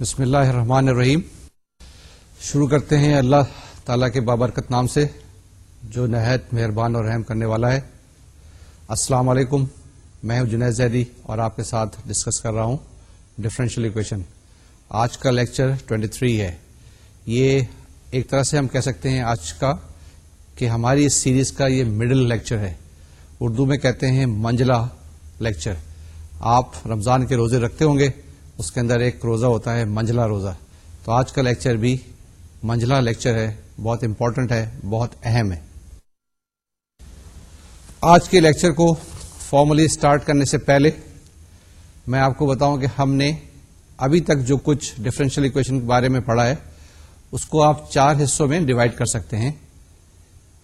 بسم اللہ الرحمن الرحیم شروع کرتے ہیں اللہ تعالیٰ کے بابرکت نام سے جو نہایت مہربان اور رحم کرنے والا ہے السلام علیکم میں ہوں جنید زیدی اور آپ کے ساتھ ڈسکس کر رہا ہوں ڈفرینشیل اکویشن آج کا لیکچر 23 ہے یہ ایک طرح سے ہم کہہ سکتے ہیں آج کا کہ ہماری اس سیریز کا یہ مڈل لیکچر ہے اردو میں کہتے ہیں منجلہ لیکچر آپ رمضان کے روزے رکھتے ہوں گے اس کے اندر ایک روزہ ہوتا ہے منجلا روزہ تو آج کا لیکچر بھی منجلا لیکچر ہے بہت امپورٹنٹ ہے بہت اہم ہے آج کے لیکچر کو فارملی اسٹارٹ کرنے سے پہلے میں آپ کو بتاؤں کہ ہم نے ابھی تک جو کچھ ڈفرینشیل اکویشن کے بارے میں پڑھا ہے اس کو آپ چار حصوں میں ڈیوائڈ کر سکتے ہیں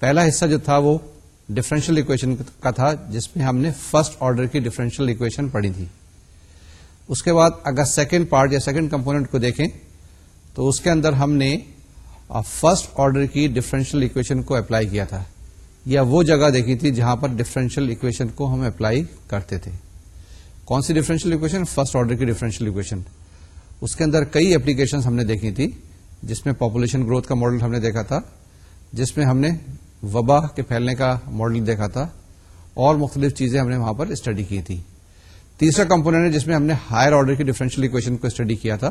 پہلا حصہ جو تھا وہ ڈفرینشیل اکویشن کا تھا جس میں ہم نے فرسٹ آرڈر کی ڈفرینشیل اکویشن پڑھی تھی اس کے بعد اگر سیکنڈ پارٹ یا سیکنڈ کمپوننٹ کو دیکھیں تو اس کے اندر ہم نے فرسٹ آرڈر کی ڈفرینشیل اکویشن کو اپلائی کیا تھا یا وہ جگہ دیکھی تھی جہاں پر ڈفرینشیل اکویشن کو ہم اپلائی کرتے تھے کون سی ڈفرینشیل اکویشن فرسٹ آرڈر کی ڈفرینشیل اکویشن اس کے اندر کئی اپلیکیشن ہم نے دیکھی تھی جس میں پاپولیشن گروتھ کا ماڈل ہم نے دیکھا تھا جس میں ہم نے وبا کے پھیلنے کا ماڈل دیکھا تھا اور مختلف چیزیں ہم نے وہاں پر اسٹڈی کی تھیں تیسرا کمپونیٹ ہے جس میں ہم نے ہائر آرڈر کی ڈیفرنشیل اکویشن کو اسٹڈی کیا تھا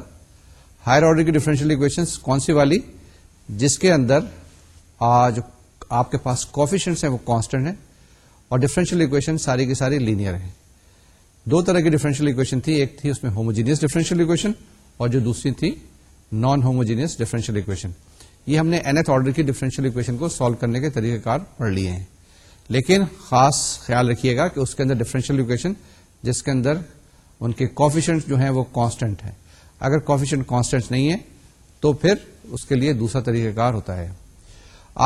ہائر آرڈر کی ڈیفرنشیل اکویشن کون سی والی جس کے اندر جو آپ کے پاس ہیں ہیں وہ کانسٹنٹ اور اکویشن ساری کی ساری لینئر ہیں دو طرح کی ڈیفرنشیل اکویشن تھی ایک تھی اس میں ہوموجینس ڈیفرنشیل اکویشن اور جو دوسری تھی نان ہوموجینئس ڈیفرنشیل اکویشن یہ ہم نے اینتھ آرڈر کی ڈیفرنشیل اکویشن کو سالو کرنے کے طریقہ کار پڑھ لیے ہیں لیکن خاص خیال رکھیے گا کہ اس کے اندر اکویشن جس کے اندر ان کے کوفیشنٹ جو ہیں وہ کانسٹنٹ ہیں اگر کوفیشنٹ کانسٹنٹ نہیں ہے تو پھر اس کے لیے دوسرا طریقہ کار ہوتا ہے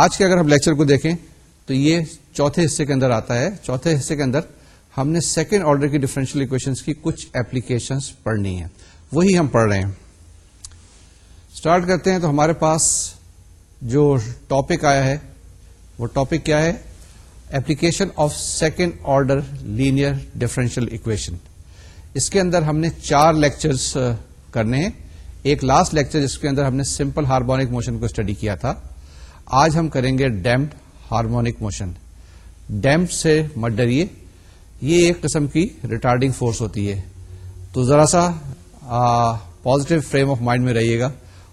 آج کے اگر ہم لیکچر کو دیکھیں تو یہ چوتھے حصے کے اندر آتا ہے چوتھے حصے کے اندر ہم نے سیکنڈ آرڈر کی ڈفرینشیل اکویشن کی کچھ ایپلیکیشن پڑھنی ہے وہی ہم پڑھ رہے ہیں اسٹارٹ کرتے ہیں تو ہمارے پاس جو ٹاپک آیا ہے وہ ٹاپک کیا ہے application of second order linear differential equation اس کے اندر ہم نے چار لیکچرز uh, کرنے ہیں ایک لاسٹ لیکچر جس کے اندر ہم نے سمپل ہارمونک موشن کو اسٹڈی کیا تھا آج ہم کریں گے ڈیمپڈ ہارمونک موشن ڈیمپ سے مت ڈریے یہ ایک قسم کی ریٹارڈنگ فورس ہوتی ہے تو ذرا سا پوزیٹو فریم آف مائنڈ میں رہیے گا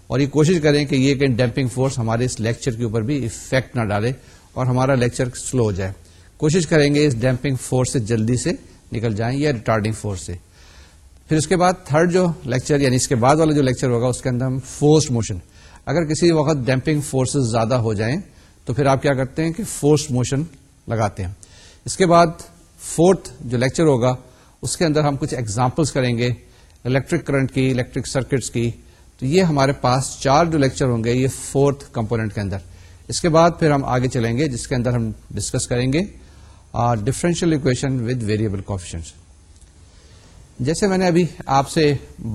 اور یہ کوشش کریں کہ یہ کہ ڈیمپنگ فورس ہمارے اس لیکچر کے اوپر بھی افیکٹ نہ ڈالے اور ہمارا لیکچر سلو ہو جائے کوشش کریں گے اس ڈیمپنگ فورس سے جلدی سے نکل جائیں یا ریٹارڈنگ فورس سے پھر اس کے بعد تھرڈ جو لیکچر یعنی اس کے بعد والا جو لیکچر ہوگا اس کے اندر ہم فورس موشن اگر کسی وقت ڈیمپنگ فورسز زیادہ ہو جائیں تو پھر آپ کیا کرتے ہیں کہ فورس موشن لگاتے ہیں اس کے بعد فورتھ جو لیکچر ہوگا اس کے اندر ہم کچھ ایگزامپلس کریں گے الیکٹرک کرنٹ کی الیکٹرک سرکٹس کی تو یہ ہمارے پاس چار جو لیکچر ہوں گے یہ فورتھ کمپوننٹ کے اندر اس کے بعد پھر ہم آگے چلیں گے جس کے اندر ہم ڈسکس کریں گے differential equation with variable coefficient جیسے میں نے ابھی آپ سے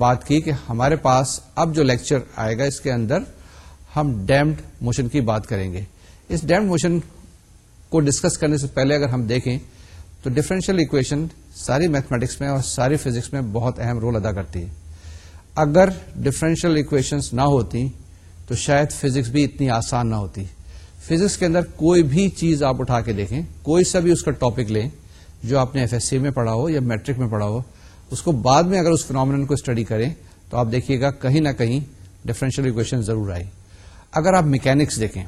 بات کی کہ ہمارے پاس اب جو لیکچر آئے گا اس کے اندر ہم ڈیمڈ موشن کی بات کریں گے اس ڈیمڈ موشن کو ڈسکس کرنے سے پہلے اگر ہم دیکھیں تو ڈفرینشیل اکویشن ساری میتھمیٹکس میں اور ساری فزکس میں بہت اہم رول ادا کرتی ہے اگر ڈفرینشیل اکویشنس نہ ہوتی تو شاید فزکس بھی اتنی آسان نہ ہوتی فزکس کے اندر کوئی بھی چیز آپ اٹھا کے دیکھیں کوئی سا بھی اس کا ٹاپک لیں جو آپ نے ایف ایس سی میں پڑھا ہو یا میٹرک میں پڑھا ہو اس کو بعد میں اگر اس فنامن کو اسٹڈی کریں تو آپ دیکھیے گا کہیں نہ کہیں ڈفرینشیل اکویشن ضرور آئی اگر آپ میکینکس دیکھیں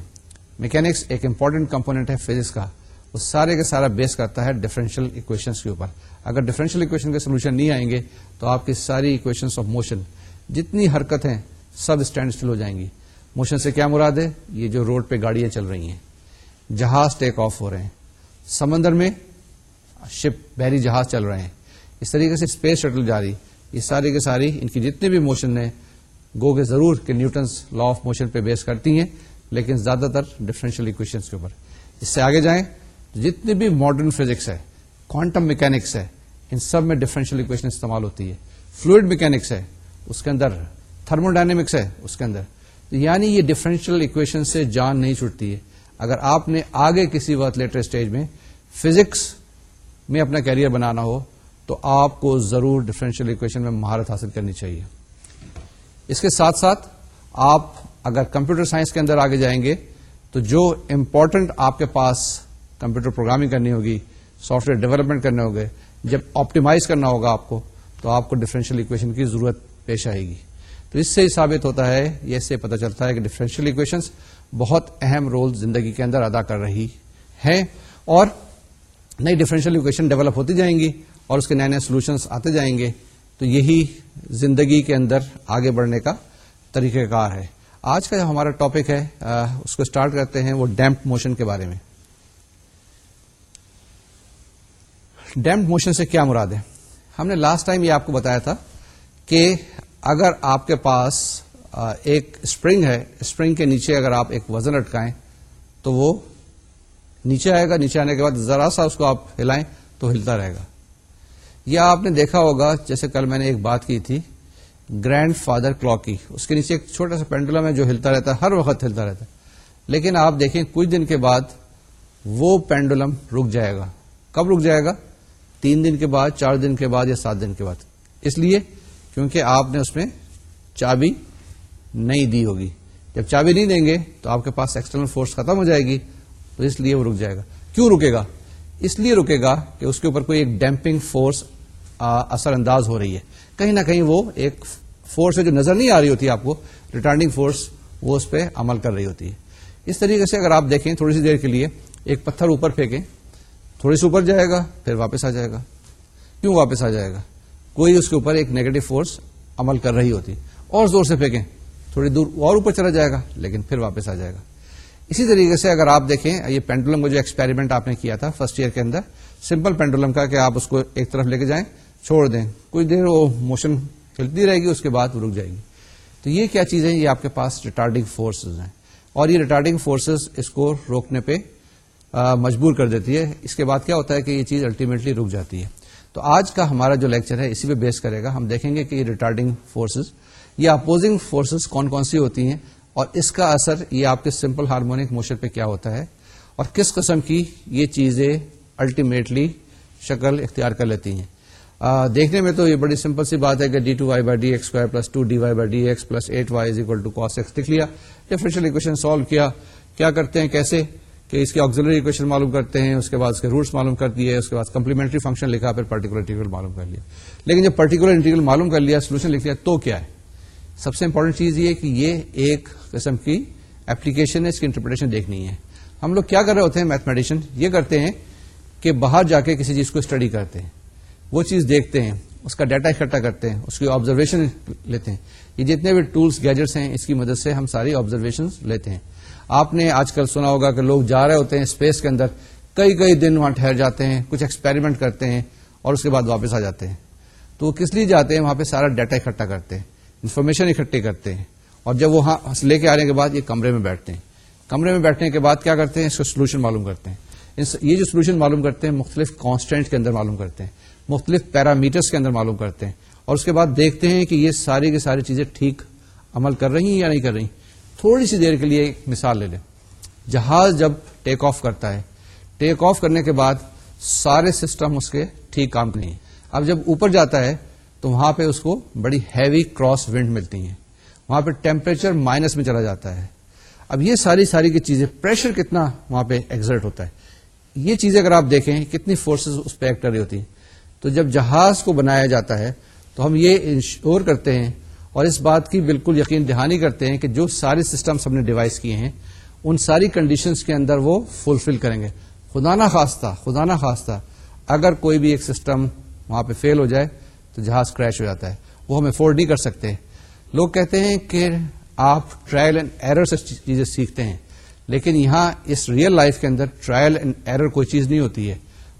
میکینکس ایک امپورٹنٹ کمپونیٹ ہے فزکس کا وہ سارے کا سارا بیس کرتا ہے ڈفرینشیل اکویشن کے اوپر اگر ڈفرینشیل اکویشن کے سولوشن نہیں آئیں گے تو آپ کی ساری اکویشن آف موشن جتنی حرکت سب اسٹینڈ اسٹل ہو جائیں گی موشن سے کیا مراد ہے یہ جو روڈ پہ گاڑیاں چل رہی ہیں جہاز ٹیک آف ہو رہے ہیں سمندر میں شپ بحری جہاز چل رہے ہیں اس طریقے سے اسپیس شٹل جاری یہ ساری کے ساری ان کی جتنے بھی موشن ہیں گو کے ضرور کہ نیوٹنس لا آف موشن پہ بیس کرتی ہیں لیکن زیادہ تر ڈفرینشیل اکویشن کے اوپر اس سے آگے جائیں جتنے بھی ماڈرن فزکس ہے کوانٹم میکینکس ہے ان سب میں ڈفرینشیل اکویشن استعمال ہوتی ہے فلوئڈ میکینکس ہے اس کے اندر تھرمو ڈائنمکس ہے اس کے اندر یعنی یہ ڈفرینشیل اکویشن سے جان نہیں چھٹتی ہے اگر آپ نے آگے کسی وقت لیٹر اسٹیج میں فزکس میں اپنا کیریئر بنانا ہو تو آپ کو ضرور ڈفرینشیل اکویشن میں مہارت حاصل کرنی چاہیے اس کے ساتھ ساتھ آپ اگر کمپیوٹر سائنس کے اندر آگے جائیں گے تو جو امپورٹنٹ آپ کے پاس کمپیوٹر پروگرامنگ کرنی ہوگی سافٹ ویئر ڈیولپمنٹ کرنے ہوگے جب آپٹیمائز کرنا ہوگا آپ کو تو آپ کو ڈفرینشیل اکویشن کی ضرورت پیش آئے گی تو اس سے ثابت ہوتا ہے یہ سے پتا چلتا ہے کہ ڈیفرنشیل اکویشن بہت اہم رول زندگی کے اندر ادا کر رہی ہے اور نئی ڈیفرنشیل اکویشن ڈیولپ ہوتی جائیں گی اور اس کے نئے نئے سولوشن آتے جائیں گے تو یہی زندگی کے اندر آگے بڑھنے کا طریقہ کار ہے آج کا جو ہمارا ٹاپک ہے اس کو اسٹارٹ کرتے ہیں وہ ڈیمپ موشن کے بارے میں ڈیمپ موشن سے کیا مراد ہے ہم نے لاسٹ ٹائم یہ آپ کو بتایا تھا کہ اگر آپ کے پاس ایک اسپرنگ ہے اسپرنگ کے نیچے اگر آپ ایک وزن اٹکائیں تو وہ نیچے آئے گا نیچے آنے کے بعد ذرا سا اس کو آپ ہلائیں تو ہلتا رہے گا یا آپ نے دیکھا ہوگا جیسے کل میں نے ایک بات کی تھی گرینڈ فادر کی اس کے نیچے ایک چھوٹا سا پینڈولم ہے جو ہلتا رہتا ہے ہر وقت ہلتا رہتا ہے لیکن آپ دیکھیں کچھ دن کے بعد وہ پینڈولم رک جائے گا کب رک جائے گا تین دن کے بعد چار دن کے بعد یا سات دن کے بعد اس لیے کیونکہ آپ نے اس میں چابی نہیں دی ہوگی جب چابی نہیں دیں گے تو آپ کے پاس ایکسٹرنل فورس ختم ہو جائے گی تو اس لیے وہ رک جائے گا کیوں رکے گا اس لیے رکے گا کہ اس کے اوپر کوئی ایک ڈیمپنگ فورس اثر انداز ہو رہی ہے کہیں نہ کہیں وہ ایک فورس ہے جو نظر نہیں آ رہی ہوتی آپ کو ریٹرننگ فورس وہ اس پہ عمل کر رہی ہوتی ہے اس طریقے سے اگر آپ دیکھیں تھوڑی سی دیر کے لیے ایک پتھر اوپر پھینکیں تھوڑی سی اوپر جائے گا پھر واپس آ جائے گا کیوں واپس آ جائے گا وہی اس کے اوپر ایک نیگیٹو فورس عمل کر رہی ہوتی اور زور سے پھینکیں تھوڑی دور اور اوپر چلا جائے گا لیکن پھر واپس آ جائے گا اسی طریقے سے اگر آپ دیکھیں یہ پینڈولم کا جو ایکسپیریمنٹ آپ نے کیا تھا فرسٹ ایئر کے اندر سمپل پینڈولم کا کہ آپ اس کو ایک طرف لے کے جائیں چھوڑ دیں کچھ دیر وہ موشن ہلتی رہے گی اس کے بعد وہ رک جائے گی تو یہ کیا چیزیں یہ آپ کے پاس ریٹارڈنگ فورسز ہیں اور یہ ریٹارڈنگ فورسز اس کو روکنے پہ مجبور کر دیتی ہے اس کے بعد کیا ہوتا ہے کہ یہ چیز الٹیمیٹلی رک جاتی ہے تو آج کا ہمارا جو لیکچر ہے اسی پہ بیس کرے گا ہم دیکھیں گے کہ یہ ریٹارڈنگ فورسز یا اپوزنگ فورسز کون کون سی ہوتی ہیں اور اس کا اثر یہ آپ کے سمپل ہارمونک موشن پہ کیا ہوتا ہے اور کس قسم کی یہ چیزیں الٹیمیٹلی شکل اختیار کر لیتی ہیں آ, دیکھنے میں تو یہ بڑی سمپل سی بات ہے کہ d two y by d x square plus two d y by d x plus eight y is equal to x لیا ڈیفرنشیل اکویشن سالو کیا کیا کرتے ہیں کیسے کہ اس کی آگزلری اکویشن معلوم کرتے ہیں اس کے بعد اس کے روٹس معلوم کر دیے اس کے بعد کمپلیمنٹری فنکشن لکھا پھر پرٹیکولر انٹیگرل معلوم کر لیا لیکن جب پرٹیکولر انٹیگرل معلوم کر لیا سولوشن لکھ لیا تو کیا ہے سب سے امپورٹنٹ چیز یہ کہ یہ ایک قسم کی اپلیکیشن ہے اس کی انٹرپریٹیشن دیکھنی ہے ہم لوگ کیا کر رہے ہوتے ہیں میتھمیٹیشن یہ کرتے ہیں کہ باہر جا کے کسی چیز کو اسٹڈی کرتے ہیں وہ چیز دیکھتے ہیں اس کا ڈیٹا اکٹھا کرتے ہیں اس کی آبزرویشن لیتے ہیں یہ جتنے بھی ٹولس گیجٹس ہیں اس کی مدد سے ہم ساری آبزرویشن لیتے ہیں آپ نے آج کل سنا ہوگا کہ لوگ جا رہے ہوتے ہیں اسپیس کے اندر کئی کئی دن وہاں ٹھہر جاتے ہیں کچھ ایکسپیریمنٹ کرتے ہیں اور اس کے بعد واپس آ جاتے ہیں تو وہ کس لیے جاتے ہیں وہاں پہ سارا ڈیٹا اکٹھا کرتے ہیں انفارمیشن اکٹھی کرتے ہیں اور جب وہاں لے کے آنے کے بعد یہ کمرے میں بیٹھتے ہیں کمرے میں بیٹھنے کے بعد کیا کرتے ہیں اس کو سولوشن معلوم کرتے ہیں یہ جو سولوشن معلوم کرتے ہیں مختلف کانسٹینٹ کے اندر معلوم کرتے ہیں مختلف پیرامیٹرس کے اندر معلوم کرتے ہیں اور اس کے بعد دیکھتے ہیں کہ یہ ساری کی ساری چیزیں ٹھیک عمل کر رہی ہیں یا نہیں کر رہی تھوڑی سی دیر کے لیے ایک مثال لے لیں جہاز جب ٹیک آف کرتا ہے ٹیک آف کرنے کے بعد سارے سسٹم اس کے ٹھیک کام نہیں اب جب اوپر جاتا ہے تو وہاں پہ اس کو بڑی ہیوی کراس ونڈ ملتی ہیں وہاں پہ ٹیمپریچر مائنس میں چلا جاتا ہے اب یہ ساری ساری کی چیزیں پریشر کتنا وہاں پہ ایگزٹ ہوتا ہے یہ چیزیں اگر آپ دیکھیں کتنی فورسز اس پہ ایکٹر ہوتی ہیں تو جب جہاز کو بنایا جاتا ہے تو ہم یہ انشور کرتے ہیں اور اس بات کی بالکل یقین دہانی کرتے ہیں کہ جو سارے سسٹم ہم نے ڈیوائز کیے ہیں ان ساری کنڈیشنز کے اندر وہ فلفل کریں گے خدا نا خواستہ خدا نا خواستہ اگر کوئی بھی ایک سسٹم وہاں پہ فیل ہو جائے تو جہاز کریش ہو جاتا ہے وہ ہم افورڈ نہیں کر سکتے لوگ کہتے ہیں کہ آپ ٹرائل اینڈ ایرر سے چیزیں سیکھتے ہیں لیکن یہاں اس ریئل لائف کے اندر ٹرائل اینڈ ایرر کوئی چیز نہیں ہوتی ہے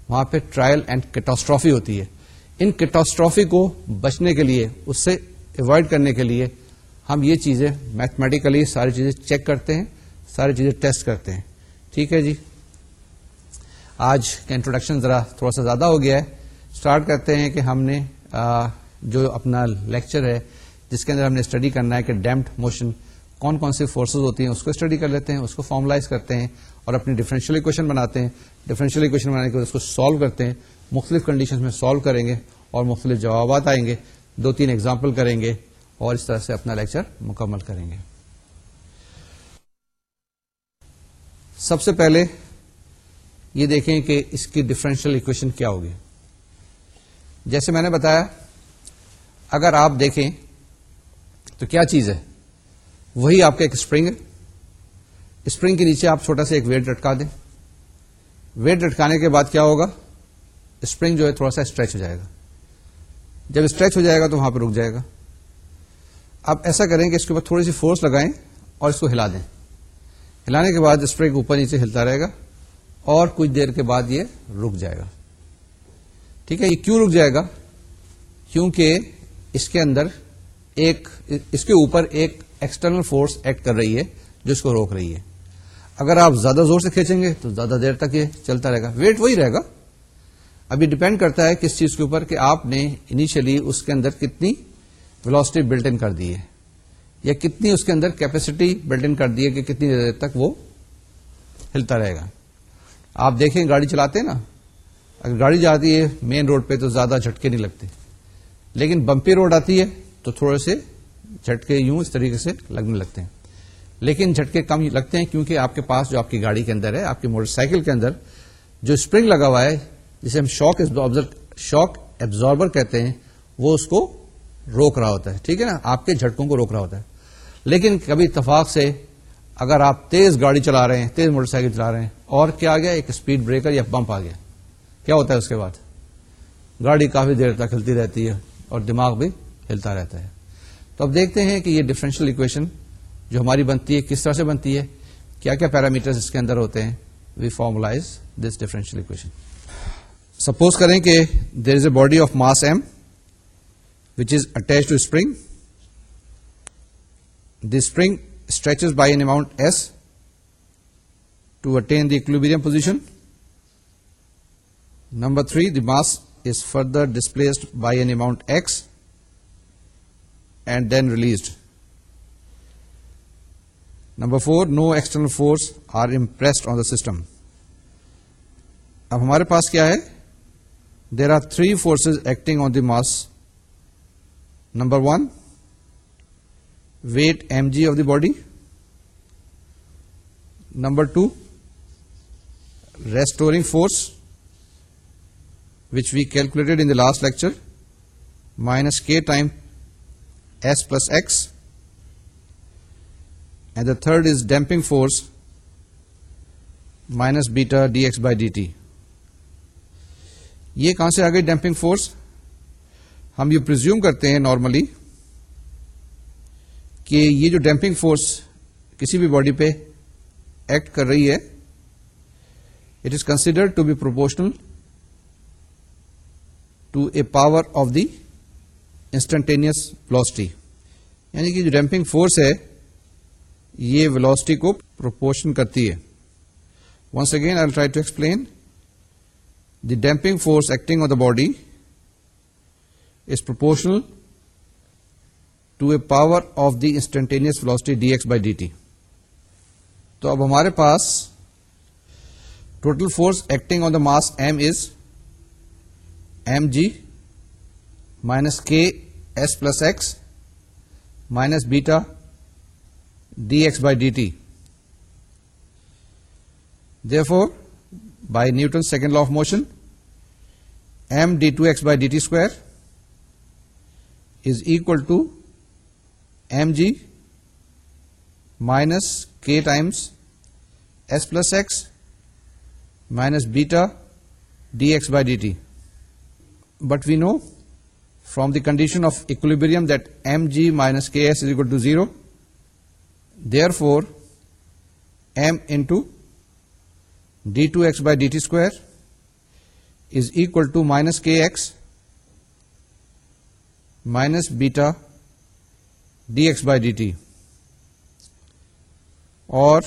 وہاں پہ ٹرائل اینڈ کیٹاسٹرافی ہوتی ہے ان کیٹاسٹرافی کو بچنے کے لیے اس سے اوائڈ کرنے کے لیے ہم یہ چیزیں میتھمیٹیکلی ساری چیزیں چیک کرتے ہیں ساری چیزیں ٹیسٹ کرتے ہیں ٹھیک ہے جی آج کا انٹروڈکشن ذرا تھوڑا سا زیادہ ہو گیا ہے اسٹارٹ کرتے ہیں کہ ہم نے جو اپنا لیکچر ہے جس کے اندر ہم نے اسٹڈی کرنا ہے کہ ڈیمپڈ موشن کون کون سی فورسز ہوتی ہیں اس کو اسٹڈی کر لیتے ہیں اس کو فارملائز کرتے ہیں اور اپنی ڈیفرنشیل اکویشن بناتے ہیں ڈیفرنشیل اکویشن بنانے کے بعد اس کو سالو کرتے ہیں مختلف کنڈیشن میں سالو کریں گے اور مختلف جوابات آئیں گے دو تین ایگزامپل کریں گے اور اس طرح سے اپنا لیکچر مکمل کریں گے سب سے پہلے یہ دیکھیں کہ اس کی ڈفرینشیل اکویشن کیا ہوگی جیسے میں نے بتایا اگر آپ دیکھیں تو کیا چیز ہے وہی آپ کا ایک اسپرنگ ہے اسپرنگ کے نیچے آپ چھوٹا سا ایک ویٹ لٹکا دیں ویٹ لٹکانے کے بعد کیا ہوگا اسپرنگ جو ہے تھوڑا سا اسٹریچ ہو جائے گا جب اسٹریچ ہو جائے گا تو وہاں پہ رک جائے گا آپ ایسا کریں کہ اس کے اوپر تھوڑی سی فورس لگائیں اور اس کو ہلا دیں ہلانے کے بعد اسٹریک اوپر نیچے ہلتا رہے گا اور کچھ دیر کے بعد یہ رک جائے گا ٹھیک ہے یہ کیوں رک جائے گا کیونکہ اس کے اندر ایک اس کے اوپر ایکسٹرنل فورس ایکٹ کر رہی ہے جو اس کو روک رہی ہے اگر آپ زیادہ زور سے کھینچیں گے تو زیادہ دیر تک یہ چلتا رہے گا ویٹ وہی رہے گا اب یہ ڈپینڈ کرتا ہے کس چیز کے اوپر کہ آپ نے انیشلی اس کے اندر کتنی بلٹ ان کر دی ہے یا کتنی اس کے اندر کیپیسٹی بلٹ ان کر دی ہے کہ کتنی دیر تک وہ ہلتا رہے گا آپ دیکھیں گاڑی چلاتے ہیں نا اگر گاڑی جاتی ہے مین روڈ پہ تو زیادہ جھٹکے نہیں لگتے لیکن بمپی روڈ آتی ہے تو تھوڑے سے جھٹکے یوں اس طریقے سے لگنے لگتے ہیں لیکن جھٹکے کم لگتے ہیں کیونکہ آپ کے پاس جو آپ کی گاڑی کے اندر ہے آپ کی موٹر سائیکل کے اندر جو اسپرنگ لگا ہوا ہے جسے ہم شاک شاک ایبزاربر کہتے ہیں وہ اس کو روک رہا ہوتا ہے ٹھیک ہے نا آپ کے جھٹکوں کو روک رہا ہوتا ہے لیکن کبھی اتفاق سے اگر آپ تیز گاڑی چلا رہے ہیں تیز موٹر سائیکل چلا رہے ہیں اور کیا آ گیا ایک اسپیڈ بریکر یا پمپ آ گیا کیا ہوتا ہے اس کے بعد گاڑی کافی دیر تک ہلتی رہتی ہے اور دماغ بھی ہلتا رہتا ہے تو اب دیکھتے ہیں کہ یہ ڈفرینشیل اکویشن جو ہماری بنتی ہے کس طرح سے بنتی ہے کیا کیا پیرامیٹر اس کے اندر ہوتے ہیں we formalize this differential equation suppose کریں کہ there is a body of mass m which is attach to spring the spring stretches by an amount s to attain the equilibrium position number three the mass is further displaced by an amount x and then released number four no external force are impressed on the system اب ہمارے پاس کیا ہے There are three forces acting on the mass. Number one, weight mg of the body. Number two, restoring force, which we calculated in the last lecture, minus k time s plus x. And the third is damping force, minus beta dx by dt. یہ کہاں سے آ گئی dumping force ہم یہ presume کرتے ہیں normally کہ یہ جو ڈمپنگ فورس کسی بھی باڈی پہ ایکٹ کر رہی ہے it is considered to be proportional to a power of the instantaneous velocity یعنی کہ جو ڈمپنگ فورس ہے یہ ولاسٹی کو پروپورشن کرتی ہے once again I try to explain the damping force acting on the body is proportional to a power of the instantaneous velocity d s by d t اب ہمارے پاس total force acting on the mass m is m g minus k s plus x minus beta d x by d t four by Newton's second law of motion, m d2x by dt square is equal to mg minus k times s plus x minus beta dx by dt. But we know from the condition of equilibrium that mg minus ks is equal to 0. Therefore, m into d two x by d t square is equal to minus k x minus beta d x by d t اور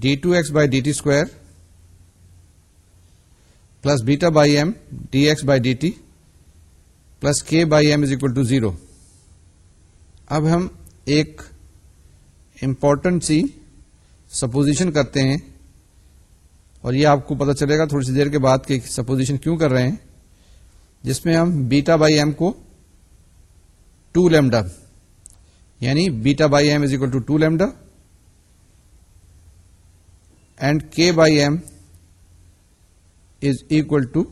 d two x by d t square plus beta by m d x by d t plus k by m is equal to zero اب ہم ایک important سی supposition کرتے ہیں اور یہ آپ کو پتا چلے گا تھوڑی سی دیر کے بعد کہ سپوزیشن کیوں کر رہے ہیں جس میں ہم بیٹا بائی ایم کو ٹو لیمڈا یعنی beta by m is equal to two lambda and k by m is equal to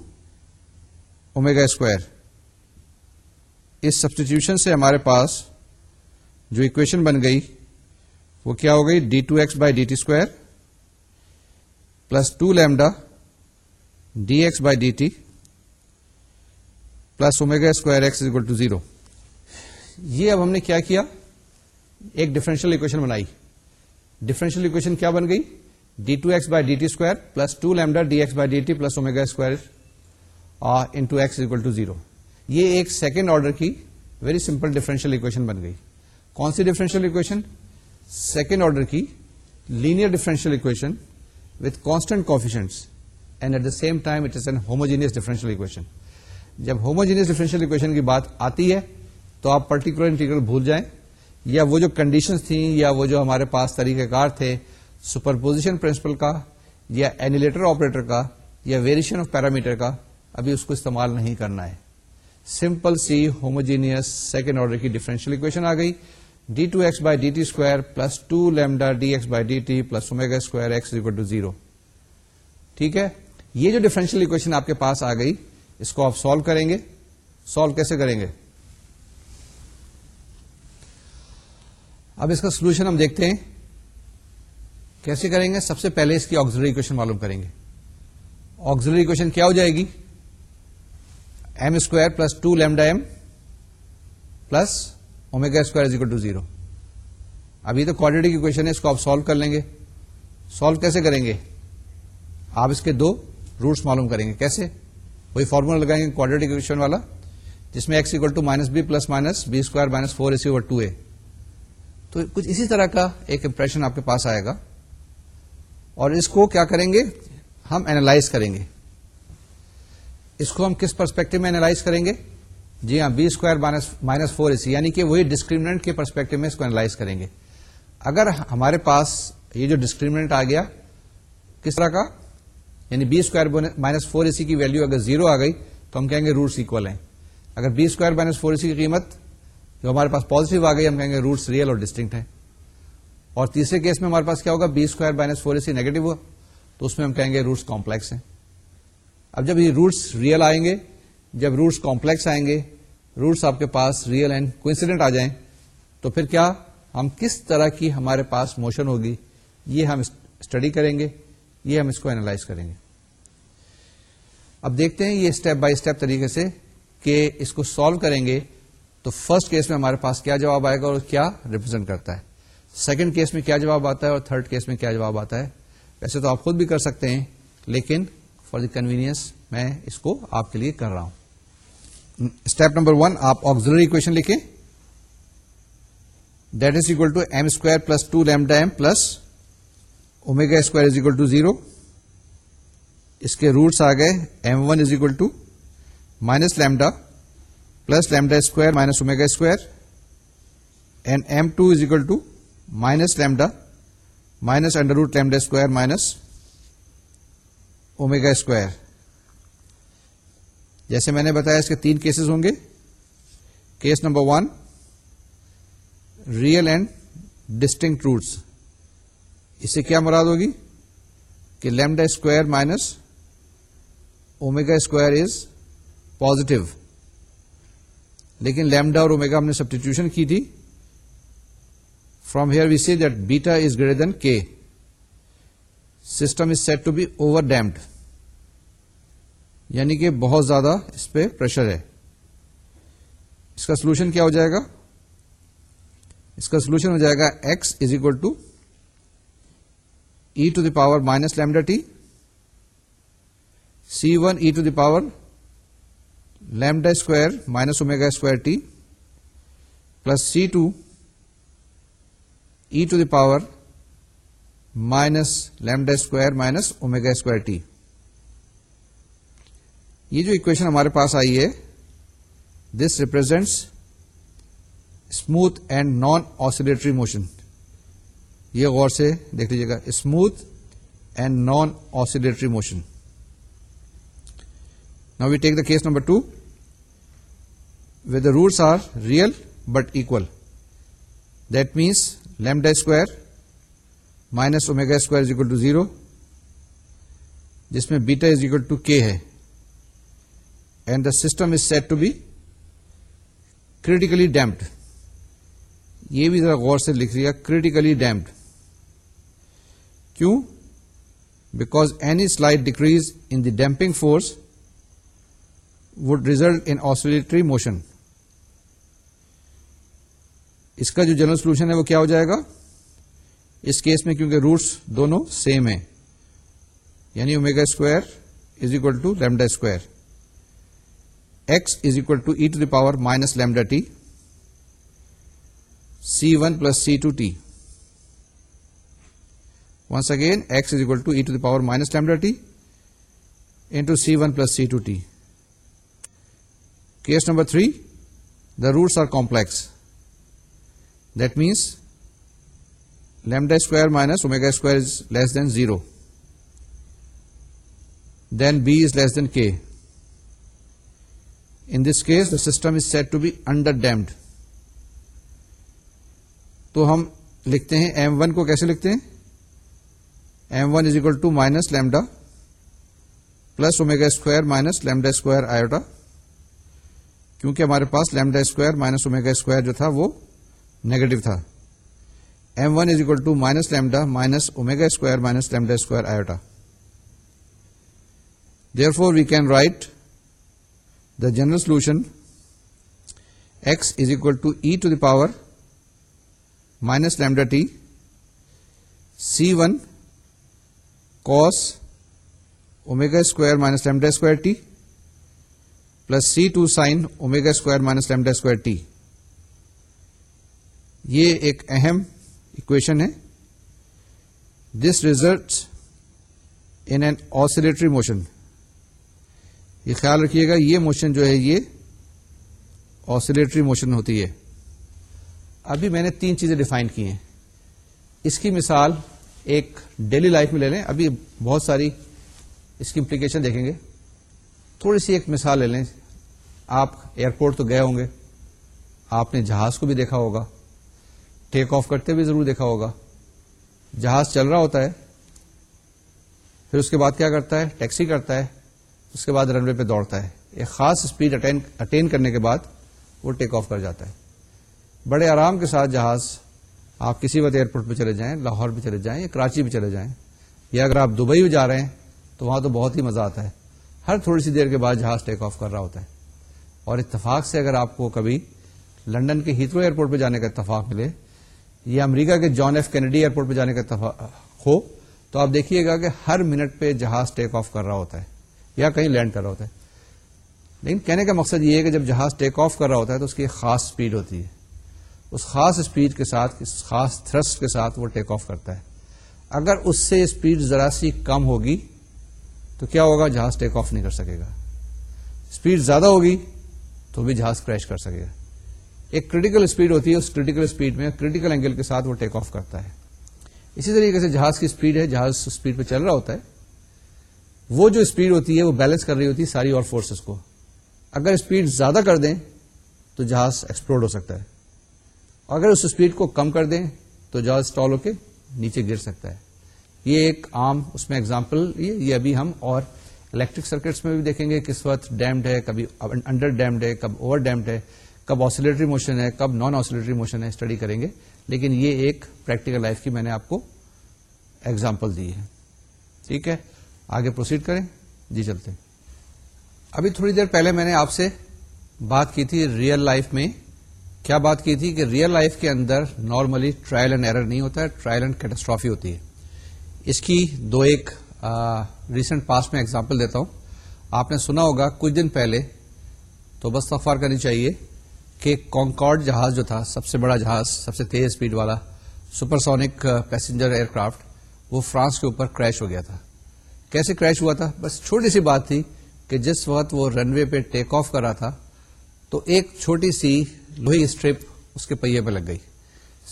omega square us substitution سے ہمارے پاس جو اکویشن بن گئی وہ کیا ہو گئی d two x by d t square plus two lambda d x by d t plus omega square x equal to zero یہ اب ہم نے کیا کیا ایک ڈیفرنشیل اکویشن بنائی ڈیفرنشیل اکویشن کیا بن گئی d two x by d t square plus two lambda d x by d t plus omega square into equal to zero یہ ایک سیکنڈ آرڈر کی ویری سمپل ڈیفرنشیل اکویشن بن گئی کون سی ڈیفرنشیل اکویشن سیکنڈ آرڈر کی linear differential equation with constant coefficients and at the same time it is a homogeneous differential equation جب homogeneous differential equation کی بات آتی ہے تو آپ پرٹیکولر انٹیگرل بھول جائیں یا وہ جو کنڈیشن تھیں یا وہ جو ہمارے پاس طریقہ کار تھے سپر پوزیشن پرنسپل کا یا اینیلیٹر آپریٹر کا یا ویریشن آف پیرامیٹر کا ابھی اس کو استعمال نہیں کرنا ہے سمپل سی ہوموجینئس سیکنڈ آرڈر کی ڈیفرنشیل اکویشن آ گئی d two x by d t square plus two lambda d x by d t plus omega square x to zero ٹھیک ہے یہ جو ڈیفرنشیل اکویشن آپ کے پاس آ گئی اس کو آپ سالو کریں گے سالو کیسے کریں گے اب اس کا سولوشن ہم دیکھتے ہیں کیسے کریں گے سب سے پہلے اس کی آگزری اکویشن معلوم کریں گے آگزری اکویشن کیا ہو جائے گی m square plus two lambda m plus omega square is equal to zero ابھی تو کوالٹی کی کوشچن ہے اس کو آپ سالو کر لیں گے سالو کیسے کریں گے آپ اس کے دو روٹس معلوم کریں گے کیسے وہی فارمولا لگائیں گے کوالٹی کی والا جس میں x equal to minus b plus minus b square minus four a over two a تو کچھ اسی طرح کا ایک امپریشن آپ کے پاس آئے گا اور اس کو کیا کریں گے ہم اینالائز کریں گے اس کو ہم کس پرسپیکٹو میں اینالائز کریں گے جی ہاں b square minus four a c یعنی کہ وہی ڈسکریمنٹ کے پرسپیکٹو میں اس کو اینالائز کریں گے اگر ہمارے پاس یہ جو ڈسکریمنٹ آ گیا کس طرح کا یعنی b square minus four a c کی ویلو اگر زیرو آ گئی تو ہم کہیں گے روٹس اکول ہیں اگر b square minus four a c کی قیمت جو ہمارے پاس پازیٹو آ گئی ہم کہیں گے روٹس ریئل اور ڈسٹنکٹ ہیں اور تیسرے کیس میں ہمارے پاس کیا ہوگا b square minus four a c negative ہوا تو اس میں ہم کہیں گے روٹس کمپلیکس ہیں اب جب یہ روٹس ریئل آئیں گے جب روٹس کمپلیکس آئیں گے روٹس آپ کے پاس ریئل اینڈ کو آ جائیں تو پھر کیا ہم کس طرح کی ہمارے پاس موشن ہوگی یہ ہم اسٹڈی کریں گے یہ ہم اس کو اینالائز کریں گے اب دیکھتے ہیں یہ اسٹیپ بائی اسٹیپ طریقے سے کہ اس کو سالو کریں گے تو فرسٹ کیس میں ہمارے پاس کیا جواب آئے گا اور کیا ریپرزینٹ کرتا ہے سیکنڈ کیس میں کیا جواب آتا ہے اور تھرڈ کیس میں کیا جواب آتا ہے ویسے تو آپ خود بھی کر سکتے ہیں لیکن فار دی کنوینئنس میں اس کو آپ کے لیے کر رہا ہوں اسٹیپ نمبر ون آپ آگزلری اکویشن لکھیں that is equal to m square plus two lambda m plus omega square is equal to zero اس کے روٹس آ گئے m one is equal to minus lambda plus lambda square minus omega square and m two is equal to minus lambda minus under root lambda square minus omega square جیسے میں نے بتایا اس کے تین cases ہوں گے case number one real and distinct roots اس سے کیا مراد ہوگی کہ lambda square minus omega square is positive لیکن لیمڈا اور اومیگا ہم نے سبسٹیٹیوشن کی تھی from here we see that beta is greater than k system is set to be over damped یعنی کہ بہت زیادہ اس پہ پریشر ہے اس کا سولوشن کیا ہو جائے گا اس کا سولوشن ہو جائے گا x is equal to e to the power minus lambda t c one e to the power lambda square minus omega square t plus c two e to the power minus lambda square minus omega square t یہ جو equation ہمارے پاس آئی ہے this represents smooth and non oscillatory motion یہ غور سے دیکھ لیجیے گا smooth and non oscillatory motion نا we take the case number two we roots are real but equal that means lambda square minus omega square is equal to zero جس میں beta is equal to k ہے the system is set to be critically damped یہ بھی ذرا غور سے لکھ رہی ہے کریٹیکلی ڈیمپڈ کیوں because any slide decrease in the damping force would result in oscillatory motion اس کا جو جنرل سولوشن ہے وہ کیا ہو جائے گا اس کیس میں کیونکہ روٹس دونوں سیم ہیں یعنی omega square is equal to lambda square x is equal to e to the power minus lambda t c1 plus c2 t. Once again x is equal to e to the power minus lambda t into c1 plus c2 t. Case number 3, the roots are complex. That means lambda square minus omega square is less than 0. Then b is less than k. In this case the system is set to be under damped تو ہم لکھتے ہیں M one کو کیسے لکھتے ہیں m one is equal to minus lambda plus omega square minus lambda square iota کیونکہ ہمارے پاس lambda square minus omega square جو تھا وہ نیگیٹو تھا m one is equal to minus lambda minus omega square minus lambda square iota therefore we can write general solution x is is to e to the power minus lambda t c one cos omega square minus lambda square t plus c two sine omega square minus lambda square t یہ ایک اہم equation ہے this results in an oscillatory motion یہ خیال رکھیے گا یہ motion جو ہے یہ آسیلیٹری موشن ہوتی ہے ابھی میں نے تین چیزیں ڈیفائن کی ہیں اس کی مثال ایک ڈیلی لائف میں لے لیں ابھی بہت ساری اس کی امپلیکیشن دیکھیں گے تھوڑی سی ایک مثال لے لیں آپ ایئرپورٹ تو گئے ہوں گے آپ نے جہاز کو بھی دیکھا ہوگا ٹیک آف کرتے بھی ضرور دیکھا ہوگا جہاز چل رہا ہوتا ہے پھر اس کے بعد کیا کرتا ہے ٹیکسی کرتا ہے اس کے بعد رن وے پہ دوڑتا ہے ایک خاص اسپیڈ اٹین کرنے کے بعد وہ ٹیک آف کر جاتا ہے بڑے آرام کے ساتھ جہاز آپ کسی وقت ایئرپورٹ پہ چلے جائیں لاہور پہ چلے جائیں یا کراچی بھی چلے جائیں یا اگر آپ دبئی بھی جا رہے ہیں تو وہاں تو بہت ہی مزہ آتا ہے ہر تھوڑی سی دیر کے بعد جہاز ٹیک آف کر رہا ہوتا ہے اور اتفاق سے اگر آپ کو کبھی لنڈن کے ہیترو ایئرپورٹ پہ جانے کا اتفاق ملے یا امریکہ کے جان ایف کینیڈی ایئرپورٹ پہ جانے کا اتفاق ہو تو آپ دیکھیے گا کہ ہر منٹ پہ جہاز ٹیک آف کر رہا ہوتا ہے یا کہیں لینڈ کر رہا ہوتا ہے لیکن کہنے کا مقصد یہ ہے کہ جب جہاز ٹیک آف کر رہا ہوتا ہے تو اس کی ایک خاص اسپیڈ ہوتی ہے اس خاص اسپیڈ کے ساتھ اس خاص تھرسٹ کے ساتھ وہ ٹیک آف کرتا ہے اگر اس سے اسپیڈ ذرا سی کم ہوگی تو کیا ہوگا جہاز ٹیک آف نہیں کر سکے گا اسپیڈ زیادہ ہوگی تو بھی جہاز کریش کر سکے گا ایک کریٹیکل اسپیڈ ہوتی ہے اس کریٹیکل اسپیڈ میں کریٹیکل اینگل کے ساتھ وہ ٹیک آف کرتا ہے اسی طریقے سے جہاز کی اسپیڈ ہے جہاز اسپیڈ پہ چل رہا ہوتا ہے وہ جو اسپیڈ ہوتی ہے وہ بیلنس کر رہی ہوتی ہے ساری اور فورسز کو اگر اسپیڈ زیادہ کر دیں تو جہاز ایکسپلوڈ ہو سکتا ہے اگر اس اسپیڈ کو کم کر دیں تو جہاز اسٹال ہو کے نیچے گر سکتا ہے یہ ایک عام اس میں اگزامپل یہ, یہ ابھی ہم اور الیکٹرک سرکٹس میں بھی دیکھیں گے کس وقت ڈیمڈ ہے کبھی انڈر ڈیمڈ ہے کب اوور ڈیمڈ ہے کب آسلیٹری موشن ہے کب نان آسلیٹری موشن ہے اسٹڈی کریں گے لیکن یہ ایک پریکٹیکل لائف کی میں نے آپ کو ایگزامپل دی ہے ٹھیک ہے آگے پروسیڈ کریں جی چلتے ابھی تھوڑی دیر پہلے میں نے آپ سے بات کی تھی ریئل لائف میں کیا بات کی تھی کہ ریئل لائف کے اندر نارملی ٹرائل اینڈ ایرر نہیں ہوتا ہے ٹرائل اینڈ کیٹاسٹرافی ہوتی ہے اس کی دو ایک ریسنٹ پاس میں اگزامپل دیتا ہوں آپ نے سنا ہوگا کچھ دن پہلے تو بس تفار کرنی چاہیے کہ کانکارڈ جہاز جو تھا سب سے بڑا جہاز سب سے تیز اسپیڈ والا supersonic passenger aircraft وہ فرانس کے اوپر کریش ہو گیا تھا کیسے کریش ہوا تھا بس چھوٹی سی بات تھی کہ جس وقت وہ رن وے پہ ٹیک آف کر رہا تھا تو ایک چھوٹی سی لوہی اسٹرپ اس کے پہیے پہ لگ گئی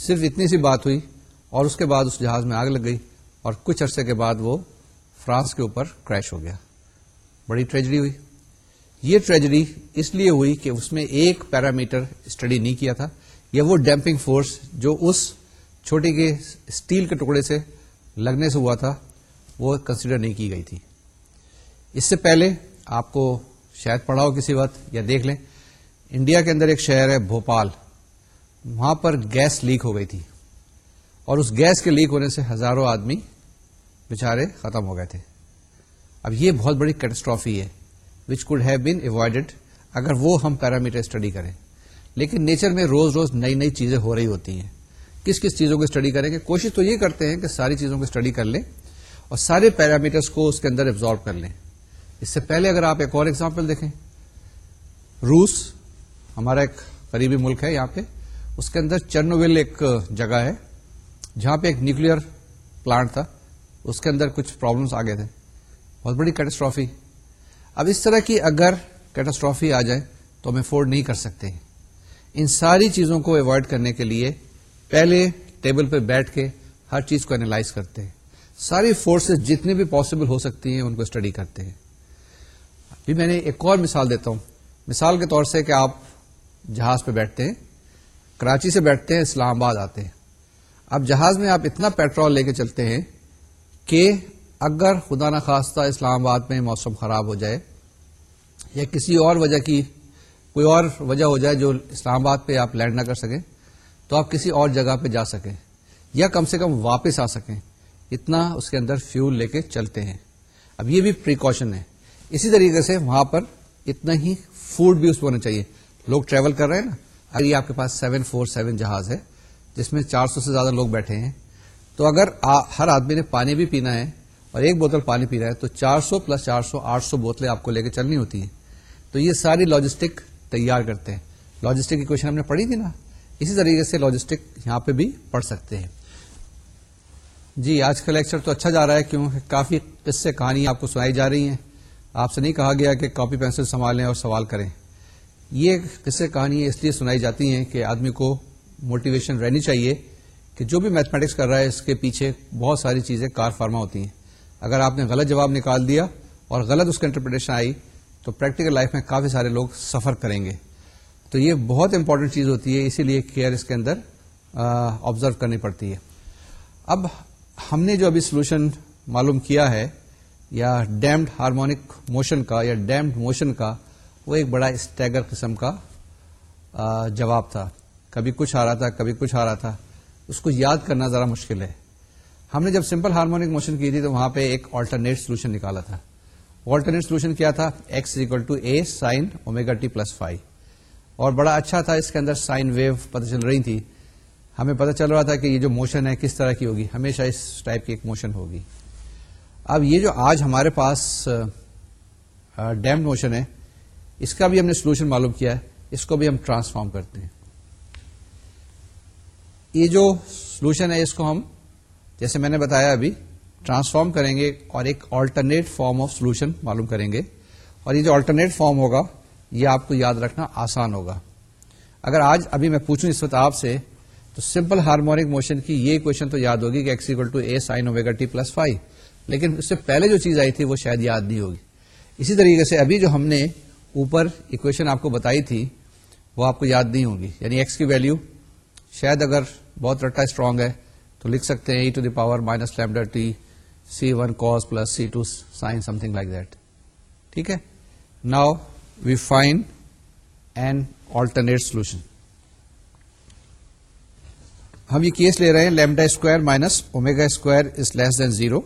صرف اتنی سی بات ہوئی اور اس کے بعد اس جہاز میں آگ لگ گئی اور کچھ عرصے کے بعد وہ فرانس کے اوپر کریش ہو گیا بڑی ٹریجری ہوئی یہ ٹریجری اس لیے ہوئی کہ اس میں ایک پیرامیٹر اسٹڈی نہیں کیا تھا یا وہ ڈیمپنگ فورس جو اس چھوٹی کے اسٹیل کے ٹکڑے سے لگنے سے ہوا تھا وہ کنسیڈر نہیں کی گئی تھی اس سے پہلے آپ کو شاید پڑھاؤ کسی وقت یا دیکھ لیں انڈیا کے اندر ایک شہر ہے بھوپال وہاں پر گیس لیک ہو گئی تھی اور اس گیس کے لیک ہونے سے ہزاروں آدمی بےچارے ختم ہو گئے تھے اب یہ بہت بڑی کیٹسٹرافی ہے which could have been avoided اگر وہ ہم پیرامیٹر اسٹڈی کریں لیکن نیچر میں روز روز نئی نئی چیزیں ہو رہی ہوتی ہیں کس کس چیزوں کو اسٹڈی کریں گے کوشش تو یہ کرتے ہیں کہ ساری چیزوں کو اسٹڈی کر لیں اور سارے پیرامیٹرس کو اس کے اندر ابزارو کر لیں اس سے پہلے اگر آپ ایک اور ایگزامپل دیکھیں روس ہمارا ایک قریبی ملک ہے یہاں پہ اس کے اندر چرنوویل ایک جگہ ہے جہاں پہ ایک نیوکلئر پلانٹ تھا اس کے اندر کچھ پرابلمس آ تھے بہت بڑی کیٹاسٹرافی اب اس طرح کی اگر کیٹاسٹرافی آ جائے تو ہم افورڈ نہیں کر سکتے ان ساری چیزوں کو اوائڈ کرنے کے لیے پہلے ٹیبل پہ بیٹھ کے ہر چیز کو انالائز کرتے ہیں ساری فورسز جتنی بھی پاسبل ہو سکتی ہیں ان کو اسٹڈی کرتے ہیں ابھی میں نے ایک اور مثال دیتا ہوں مثال کے طور سے کہ آپ جہاز پہ بیٹھتے ہیں کراچی سے بیٹھتے ہیں اسلام آباد آتے ہیں اب جہاز میں آپ اتنا پیٹرول لے کے چلتے ہیں کہ اگر خدا نخواستہ اسلام آباد میں موسم خراب ہو جائے یا کسی اور وجہ کی کوئی اور وجہ ہو جائے جو اسلام آباد پہ آپ لینڈ نہ کر سکیں تو آپ کسی اور جگہ پہ جا سکیں یا کم سے کم واپس آ سکیں اتنا اس کے اندر فیول لے کے چلتے ہیں اب یہ بھی پریکاشن ہے اسی طریقے سے وہاں پر اتنا ہی فوڈ بھی اس کو ہونا چاہیے لوگ ٹریول کر رہے ہیں نا اگر یہ آپ کے پاس سیون فور سیون جہاز ہے جس میں چار سو سے زیادہ لوگ بیٹھے ہیں تو اگر ہر آدمی نے پانی بھی پینا ہے اور ایک بوتل پانی پی رہا ہے تو چار سو پلس چار سو آٹھ سو بوتلیں آپ کو لے کے چلنی ہوتی ہیں تو یہ ساری لاجسٹک تیار کرتے ہیں لاجسٹک کی کوشچن ہم نے پڑھی تھی نا اسی طریقے سے لاجسٹک یہاں پہ بھی پڑھ سکتے ہیں جی آج کا لیکچر تو اچھا جا رہا ہے کیونکہ کافی قصے کہانیاں آپ کو سنائی جا رہی ہیں آپ سے نہیں کہا گیا کہ کاپی پینسل سنبھالیں اور سوال کریں یہ قصے کہانیاں اس لیے سنائی جاتی ہیں کہ آدمی کو موٹیویشن رہنی چاہیے کہ جو بھی میتھمیٹکس کر رہا ہے اس کے پیچھے بہت ساری چیزیں کار فارما ہوتی ہیں اگر آپ نے غلط جواب نکال دیا اور غلط اس کا انٹرپریٹیشن آئی تو پریکٹیکل لائف میں کافی سارے لوگ سفر کریں گے تو یہ بہت امپورٹنٹ چیز ہوتی ہے اسی لیے کیئر اس کے اندر آبزرو کرنی پڑتی ہے اب ہم نے جو ابھی سولوشن معلوم کیا ہے یا ڈیمڈ ہارمونک موشن کا یا ڈیمڈ موشن کا وہ ایک بڑا اسٹیگر قسم کا جواب تھا کبھی کچھ آ رہا تھا کبھی کچھ آ رہا تھا اس کو یاد کرنا ذرا مشکل ہے ہم نے جب سمپل ہارمونک موشن کی تھی تو وہاں پہ ایک آلٹرنیٹ سولوشن نکالا تھا آلٹرنیٹ سولوشن کیا تھا x equal to a sine omega t plus five اور بڑا اچھا تھا اس کے اندر سائن ویو پتہ چل رہی تھی ہمیں پتہ چل رہا تھا کہ یہ جو موشن ہے کس طرح کی ہوگی ہمیشہ اس ٹائپ کی ایک موشن ہوگی اب یہ جو آج ہمارے پاس ڈیم موشن ہے اس کا بھی ہم نے سولوشن معلوم کیا ہے اس کو بھی ہم ٹرانسفارم کرتے ہیں یہ جو سولوشن ہے اس کو ہم جیسے میں نے بتایا ابھی ٹرانسفارم کریں گے اور ایک آلٹرنیٹ فارم آف سولوشن معلوم کریں گے اور یہ جو آلٹرنیٹ فارم ہوگا یہ آپ کو یاد رکھنا آسان ہوگا اگر آج ابھی میں پوچھوں اس وقت آپ سے تو سمپل ہارمونک موشن کی یہ کوشچن تو یاد ہوگی کہ x equal to a sine omega t plus five لیکن اس سے پہلے جو چیز آئی تھی وہ شاید یاد نہیں ہوگی اسی طریقے سے ابھی جو ہم نے اوپر اکویشن آپ کو بتائی تھی وہ آپ کو یاد نہیں ہوگی یعنی ایکس کی ویلو شاید اگر بہت رٹا اسٹرانگ ہے تو لکھ سکتے ہیں e to the power minus lambda t c one cos plus c two sine something like that ٹھیک ہے now we find and alternate solution ہم یہ کیس لے رہے ہیں lambda square minus omega square is less than zero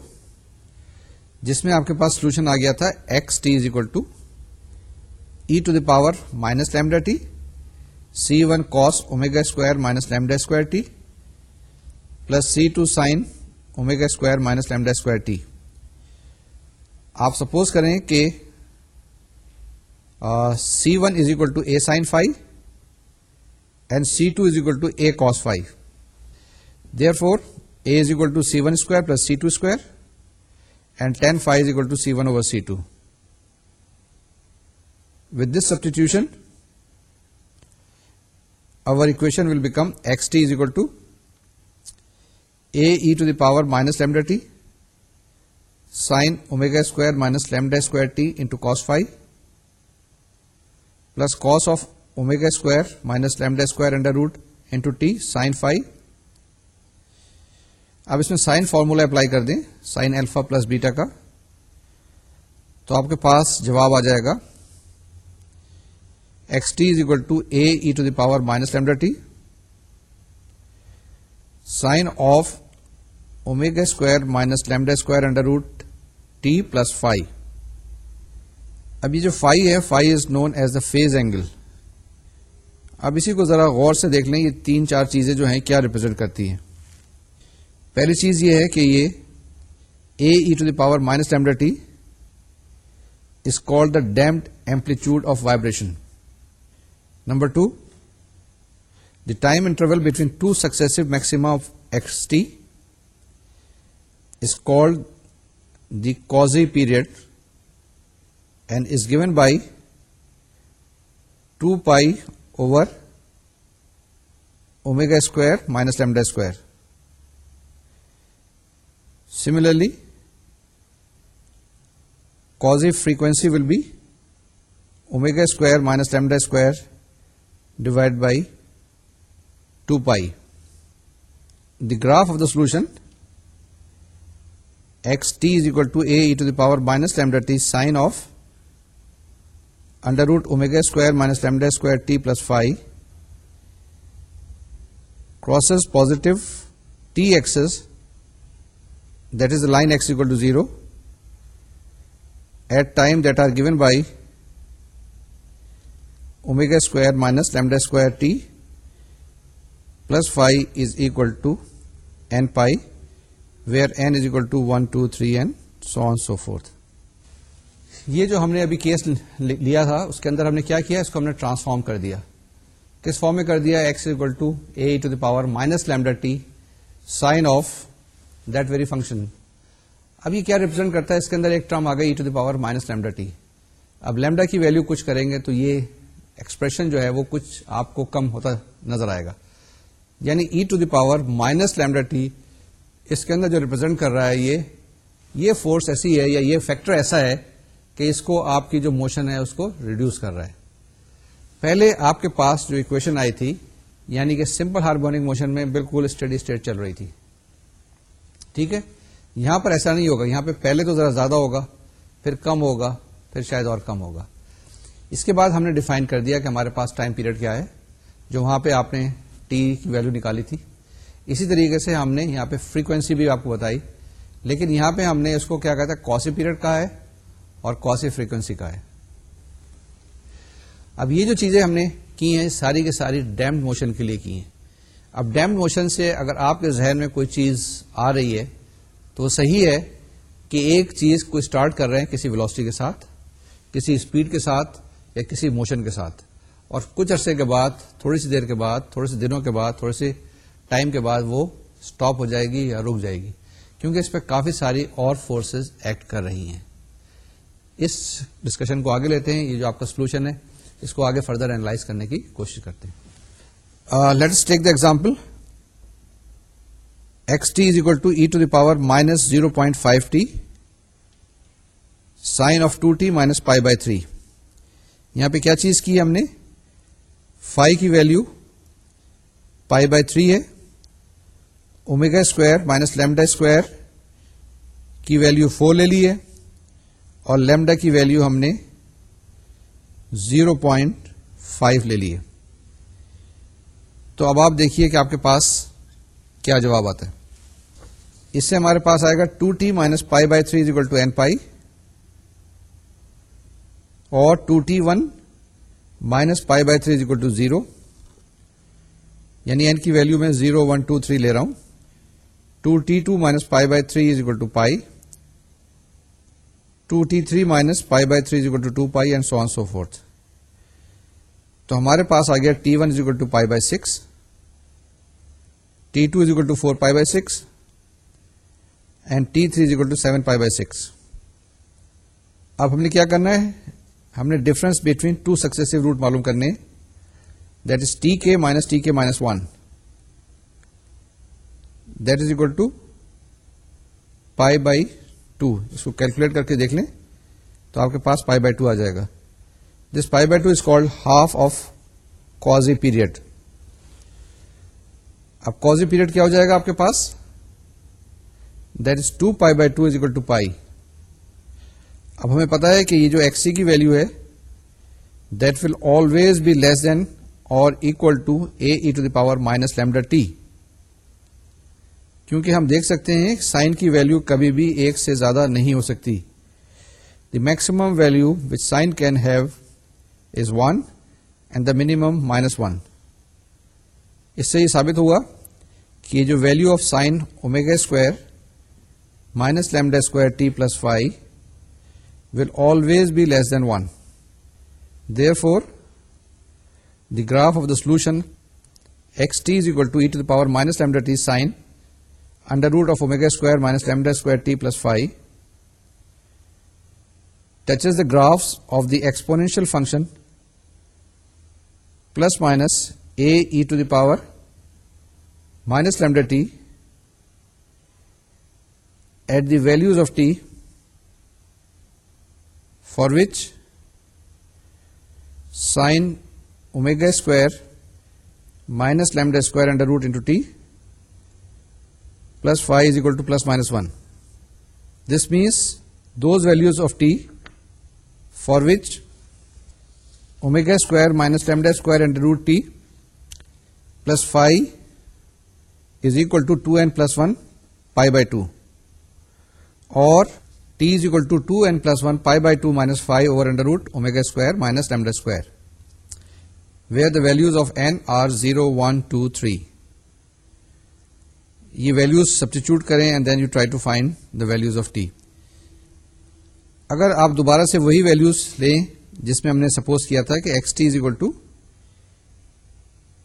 جس میں آپ کے پاس سولوشن آ گیا تھا x t is equal to e to the power minus lambda t c one cos omega square minus lambda square t plus c two sine omega square minus lambda square t آپ suppose کریں کہ c one is equal to a sine five and c two is equal to a cos five therefore is equal to c one is equal to c time substitution will become two e power minus t sine omega square minus t into cos five plus of omega square minus root t sine five اب اس میں sine formula apply کر دیں sine alpha plus beta کا تو آپ کے پاس جواب آ جائے گا x t is equal to a to the power minus lambda t sine of omega square minus lambda square under root t plus five اب یہ جو فائی ہے phi is known as the phase angle اب اسی کو ذرا غور سے دیکھ لیں یہ تین چار چیزیں جو ہیں کیا ریپرزینٹ کرتی ہیں پہلی چیز یہ ہے کہ یہ a to the power minus lambda t is called the damped amplitude of vibration number two the time interval between two six maxima of x t is called the quasi period and is given by two pi over omega square minus lambda square Similarly, causative frequency will be omega square minus lambda square divided by 2 pi. The graph of the solution xt is equal to a e to the power minus lambda t sine of under root omega square minus lambda square t plus phi crosses positive t axis that is the line x equal to zero at time that are given by omega square minus lambda square t plus five to n pi where n is equal to one two three and so on so forth یہ جو ہم نے ابھی case لیا تھا اس کے اندر ہم نے کیا کیا اس کو ہم نے ٹرانسفارم کر دیا کس فارم میں کر دیا x equal to a to the power minus lambda t sine of that very function اب یہ کیا ریپرزینٹ کرتا ہے اس کے اندر ایک ٹرم آ گئی to the power minus lambda t اب لیمڈا کی ویلو کچھ کریں گے تو یہ ایکسپریشن جو ہے وہ کچھ آپ کو کم ہوتا نظر آئے گا یعنی e to the power minus lambda t اس کے اندر جو ریپرزینٹ کر رہا ہے یہ یہ فورس ایسی ہے یا یہ فیکٹر ایسا ہے کہ اس کو آپ کی جو موشن ہے اس کو ریڈیوس کر رہا ہے پہلے آپ کے پاس جو اکویشن آئی تھی یعنی کہ سمپل ہارمونک موشن میں بالکل اسٹڈی اسٹیٹ چل رہی تھی ٹھیک ہے یہاں پر ایسا نہیں ہوگا یہاں پہ پہلے تو ذرا زیادہ ہوگا پھر کم ہوگا پھر شاید اور کم ہوگا اس کے بعد ہم نے ڈیفائن کر دیا کہ ہمارے پاس ٹائم پیریڈ کیا ہے جو وہاں پہ آپ نے ٹی کی ویلو نکالی تھی اسی طریقے سے ہم نے یہاں پہ فریکوینسی بھی آپ کو بتائی لیکن یہاں پہ ہم نے اس کو کیا کہتا ہے کوسی پیریڈ کا ہے اور کوسی فریکوینسی کا ہے اب یہ جو چیزیں ہم نے کی ہیں ساری کے ساری ڈیمڈ موشن کے لیے کی ہیں اب ڈیم موشن سے اگر آپ کے ذہن میں کوئی چیز آ رہی ہے تو صحیح ہے کہ ایک چیز کو اسٹارٹ کر رہے ہیں کسی ولاسٹی کے ساتھ کسی اسپیڈ کے ساتھ یا کسی موشن کے ساتھ اور کچھ عرصے کے بعد تھوڑی سی دیر کے بعد تھوڑے سے دنوں کے بعد تھوڑے سے ٹائم کے بعد وہ اسٹاپ ہو جائے گی یا رک جائے گی کیونکہ اس پہ کافی ساری اور فورسز ایکٹ کر رہی ہیں اس ڈسکشن کو آگے لیتے ہیں یہ جو آپ کا سولوشن ہے اس کو آگے فردر اینالائز کرنے کی کوشش کرتے ہیں let's take the example x t is equal to e to the power minus zero point five t sine of two t minus pi by three یہاں پہ کیا چیز کی ہم نے فائیو کی ویلو پائی بائی تھری ہے omega square minus lambda square کی ویلو فور لے لی ہے اور لیمڈا کی ویلو ہم نے زیرو پوائنٹ فائیو لے لی ہے تو اب آپ دیکھیے کہ آپ کے پاس کیا جواب آتا ہے اس سے ہمارے پاس آئے گا two t minus pi by three is equal to n pi اور two t one minus pi by three is equal to zero یعنی این کی ویلو میں زیرو ون ٹو تھری لے رہا ہوں two t two minus pi by three is equal to pi two t three minus pi by three is equal to two pi and so on so forth تو ہمارے پاس آ گیا t one is equal to pi by six t two is equal to four pi by six and t three is equal to seven pi by six اب ہم نے کیا کرنا ہے ہم نے difference between two successive root معلوم کرنے that is t k minus t k minus one that is equal to pi by two اس کو کیلکولیٹ کر کے دیکھ لیں تو آپ کے پاس پائی بائی ٹو آ جائے گا pi by two is called half of quasi period اب کوزی پیریڈ کیا ہو جائے گا آپ کے پاس two pi by two is equal to pi اب ہمیں پتا ہے کہ یہ جو ایکس سی کی ویلو ہے that will always be less than اور equal to a to the power minus lambda t کیونکہ ہم دیکھ سکتے ہیں سائن کی ویلو کبھی بھی ایک سے زیادہ نہیں ہو سکتی the maximum value which sine can have one and the minus one اس سے یہ ثابت ہوا کہ یہ جو value of sine omega square minus lambda square t plus five will always be less than one therefore the graph of the solution x t is equal to e to the power minus lambda t sine under root of omega square minus lambda square t plus five touches the graphs of the exponential function plus minus a e to the power minus lambda t at the values of t for which sine omega square minus lambda square under root into t plus phi is equal to plus minus 1. This means those values of t for which omega square minus lambda square root t plus five to two n plus one pi by two اور t is equal to two n plus one pi by two minus five over under root omega square minus lambda square where the values of n are zero one two three یہ values substitute کریں and then you try to find the values of t اگر آپ دوبارہ سے وہی values لیں جس میں ہم نے سپوز کیا تھا کہ x t is equal to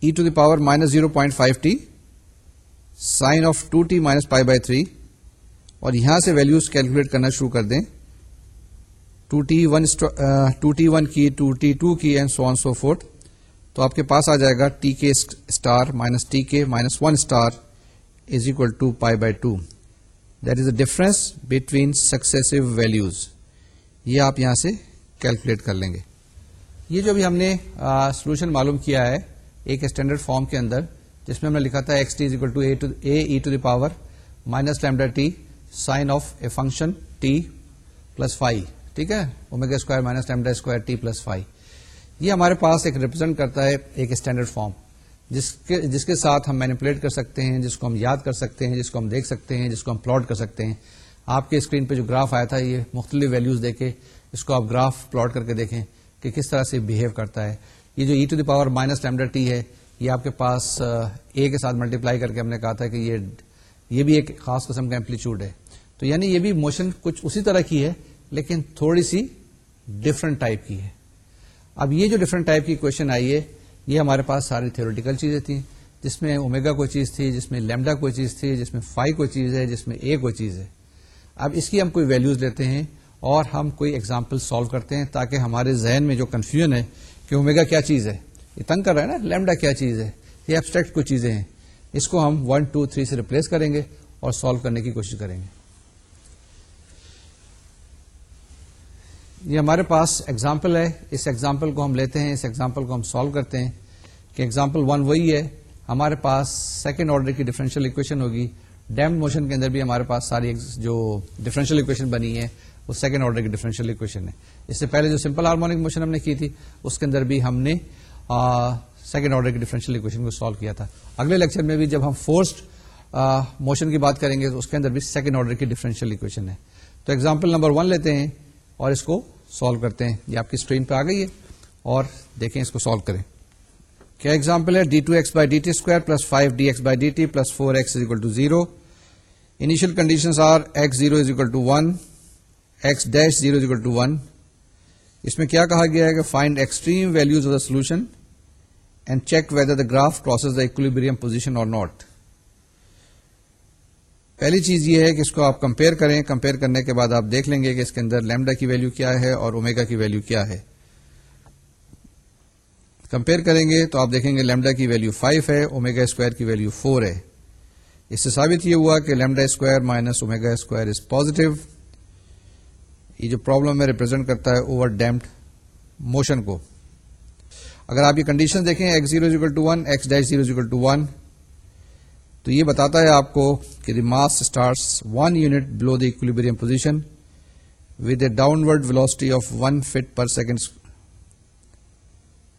e to the power minus zero point five t sine of two t minus pi by three اور یہاں سے کیلکولیٹ کرنا شروع کر دیں two t one two t one کی ٹو ٹی ٹو کی and so so on forth تو آپ کے پاس آ جائے گا t k star minus t k minus one star is equal to pi by two that is a difference between successive values یہ آپ یہاں سے کیلکولیٹ کر لیں گے یہ جو بھی ہم نے سولوشن معلوم کیا ہے ایک اسٹینڈرڈ فارم کے اندر جس میں ہم نے لکھا تھا x equal to a to the power minus lambda t sine of a function t plus ٹھیک ہے omega square minus lambda square t plus یہ ہمارے پاس ایک ریپرزینٹ کرتا ہے ایک اسٹینڈرڈ فارم جس کے جس کے ساتھ ہم مینیپولیٹ کر سکتے ہیں جس کو ہم یاد کر سکتے ہیں جس کو ہم دیکھ سکتے ہیں جس کو ہم پلاٹ کر سکتے ہیں آپ کے اسکرین پہ جو گراف آیا تھا یہ مختلف ویلوز دے کے اس کو آپ گراف پلاٹ کر کے دیکھیں کہ کس طرح سے بہیو کرتا ہے یہ جو e to the power minus minus t ہے یہ آپ کے پاس اے کے ساتھ ملٹیپلائی کر کے ہم نے کہا تھا کہ یہ یہ بھی ایک خاص قسم کا ایمپلیچیوڈ ہے تو یعنی یہ بھی موشن کچھ اسی طرح کی ہے لیکن تھوڑی سی ڈفرنٹ ٹائپ کی ہے اب یہ جو ڈفرنٹ ٹائپ کی کوشچن آئی ہے یہ ہمارے پاس ساری تھیوریٹیکل چیزیں تھیں جس میں اومیگا کوئی چیز تھی جس میں لیمڈا کوئی چیز تھی جس میں فائی کوئی چیز ہے جس میں اے کو چیز ہے اب اس کی ہم کوئی ویلوز لیتے ہیں اور ہم کوئی ایگزامپل سالو کرتے ہیں تاکہ ہمارے ذہن میں جو کنفیوژن ہے کہ اومیگا کیا چیز ہے یہ تنگ کر رہا ہے نا لیمڈا کیا چیز ہے یہ ایبسٹریکٹ کچھ چیزیں ہیں اس کو ہم ون ٹو تھری سے ریپلیس کریں گے اور سالو کرنے کی کوشش کریں گے یہ ہمارے پاس ایگزامپل ہے اس ایگزامپل کو ہم لیتے ہیں اس ایگزامپل کو ہم سالو کرتے ہیں کہ ایگزامپل ون وہی ہے ہمارے پاس سیکنڈ آرڈر کی ڈفرینشیل اکویشن ہوگی ڈیم موشن کے اندر بھی ہمارے پاس ساری جو ڈفرینشیل اکویشن بنی ہے وہ سیکنڈ آرڈر کی ڈیفرنشیل اکویشن ہے اس سے پہلے جو سمپل ہارمونک موشن ہم نے کی تھی اس کے اندر بھی ہم نے سیکنڈ آرڈر کی ڈیفرنشیل اکویشن کو سالو کیا تھا اگلے لیکچر میں بھی جب ہم فورس موشن کی بات کریں گے تو اس کے اندر بھی سیکنڈ آرڈر کی ڈیفرنشیل اکویشن ہے تو ایگزامپل نمبر ون لیتے ہیں اور اس کو سالو کرتے ہیں یہ آپ کی اسکرین پہ آ گئی ہے اور دیکھیں اس کو سالو کریں کیا ایگزامپل ہے d two x by d t square plus five d x by d t plus four x is equal to zero initial condition x dash zero to one اس میں کیا کہا گیا ہے کہ find extreme values of the solution and check whether the graph crosses the equilibrium position or not پہلی چیز یہ ہے کہ اس کو آپ کمپیئر کریں کمپیئر کرنے کے بعد آپ دیکھ لیں گے کہ اس کے اندر لیمڈا کی ویلو کیا ہے اور اومیگا کی ویلو کیا ہے کمپیئر کریں گے تو آپ دیکھیں گے لیمڈا کی ویلو فائیو ہے اومیگا اسکوائر کی ویلو فور ہے اس سے ثابت یہ ہوا کہ lambda square minus omega square is یہ جو پرابلم میں ریپرزینٹ کرتا ہے اوور ڈیمپڈ موشن کو اگر آپ یہ کنڈیشن دیکھیں x zero is equal to one x dash zero is equal to one تو یہ بتاتا ہے آپ کو کہ the mass starts one unit below the equilibrium with a downward velocity of one foot per second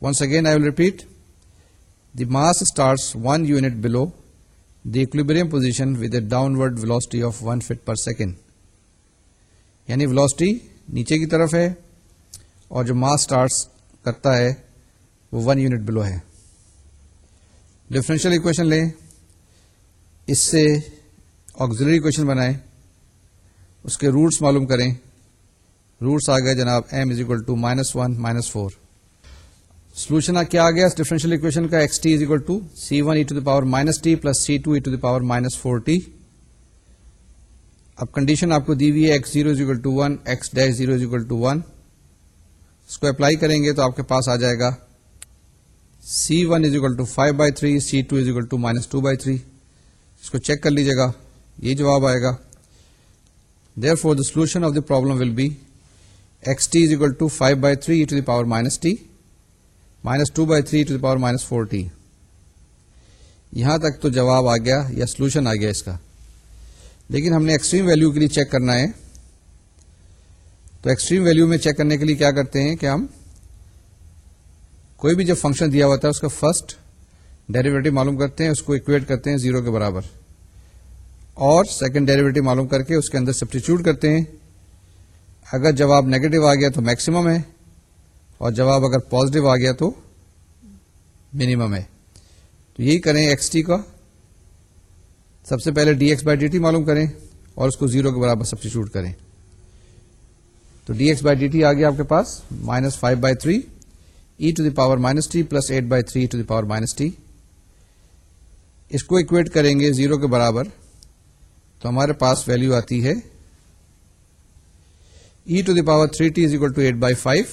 once again I will repeat the mass starts one unit below the equilibrium position with a ward velocity of one foot per second یعنی velocity نیچے کی طرف ہے اور جو ماس start کرتا ہے وہ ون یونٹ بلو ہے ڈفرینشیل اکویشن لیں اس سے آگزری اکویشن بنائیں اس کے روٹس معلوم کریں روٹس آ گئے جناب m is equal to minus one minus four solution کیا آ گیا ڈفرینشیل اکویشن کا x t is equal to c one e to the power minus t plus c two e to the power minus four t اب condition آپ کو دی ہوئی ہے x zero is equal to one x dash zero is equal to one اس کو apply کریں گے تو آپ کے پاس آ جائے گا C one is equal to five by three C two is equal to minus two by three اس کو چیک کر لیجیے گا یہ جواب آئے گا there for the solution of the problem will be x t is equal to five by three to the power minus t minus two by three to the power minus four t یہاں تک تو جواب آ گیا یا solution آ گیا اس کا لیکن ہم نے ایکسٹریم ویلو کے لیے چیک کرنا ہے تو ایکسٹریم ویلو میں چیک کرنے کے لیے کیا کرتے ہیں کہ ہم کوئی بھی جب فنکشن دیا ہوتا ہے اس کا فرسٹ ڈیریویٹو معلوم کرتے ہیں اس کو اکویٹ کرتے ہیں زیرو کے برابر اور سیکنڈ ڈیریویٹو معلوم کر کے اس کے اندر سبسٹیچیوٹ کرتے ہیں اگر جواب نیگیٹو آ گیا تو میکسیمم ہے اور جواب اگر پازیٹو آ گیا تو منیمم ہے تو یہی کریں ایکس ٹی کا سب سے پہلے d x by d t معلوم کریں اور اس کو زیرو کے برابر سب کریں تو d x by d t آ گیا آپ کے پاس minus five by three e to the power minus t plus eight by three to the power minus t اس کو اکویٹ کریں گے زیرو کے برابر تو ہمارے پاس ویلو آتی ہے e to the power three t is equal to eight by five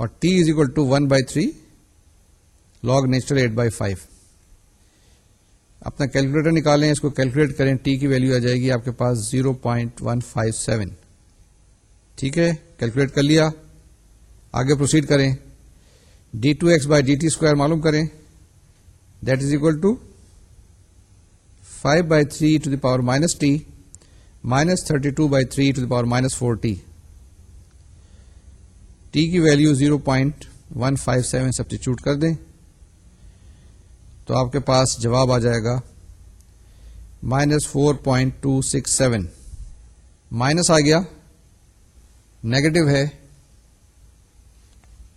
اور t is equal to one by three log natural eight by five اپنا کیلکولیٹر نکالیں اس کو کیلکولیٹ کریں ٹی کی ویلو آ جائے گی آپ کے پاس zero point one five seven ٹھیک ہے کیلکولیٹ کر لیا آگے پروسیڈ کریں d two x by d t square معلوم کریں that is equal to five by three to the power minus t minus thirty two by three to the power minus four t t کی value zero point one five seven substitute کر دیں تو آپ کے پاس جواب آ جائے گا minus four point two six seven minus آ گیا نیگیٹو ہے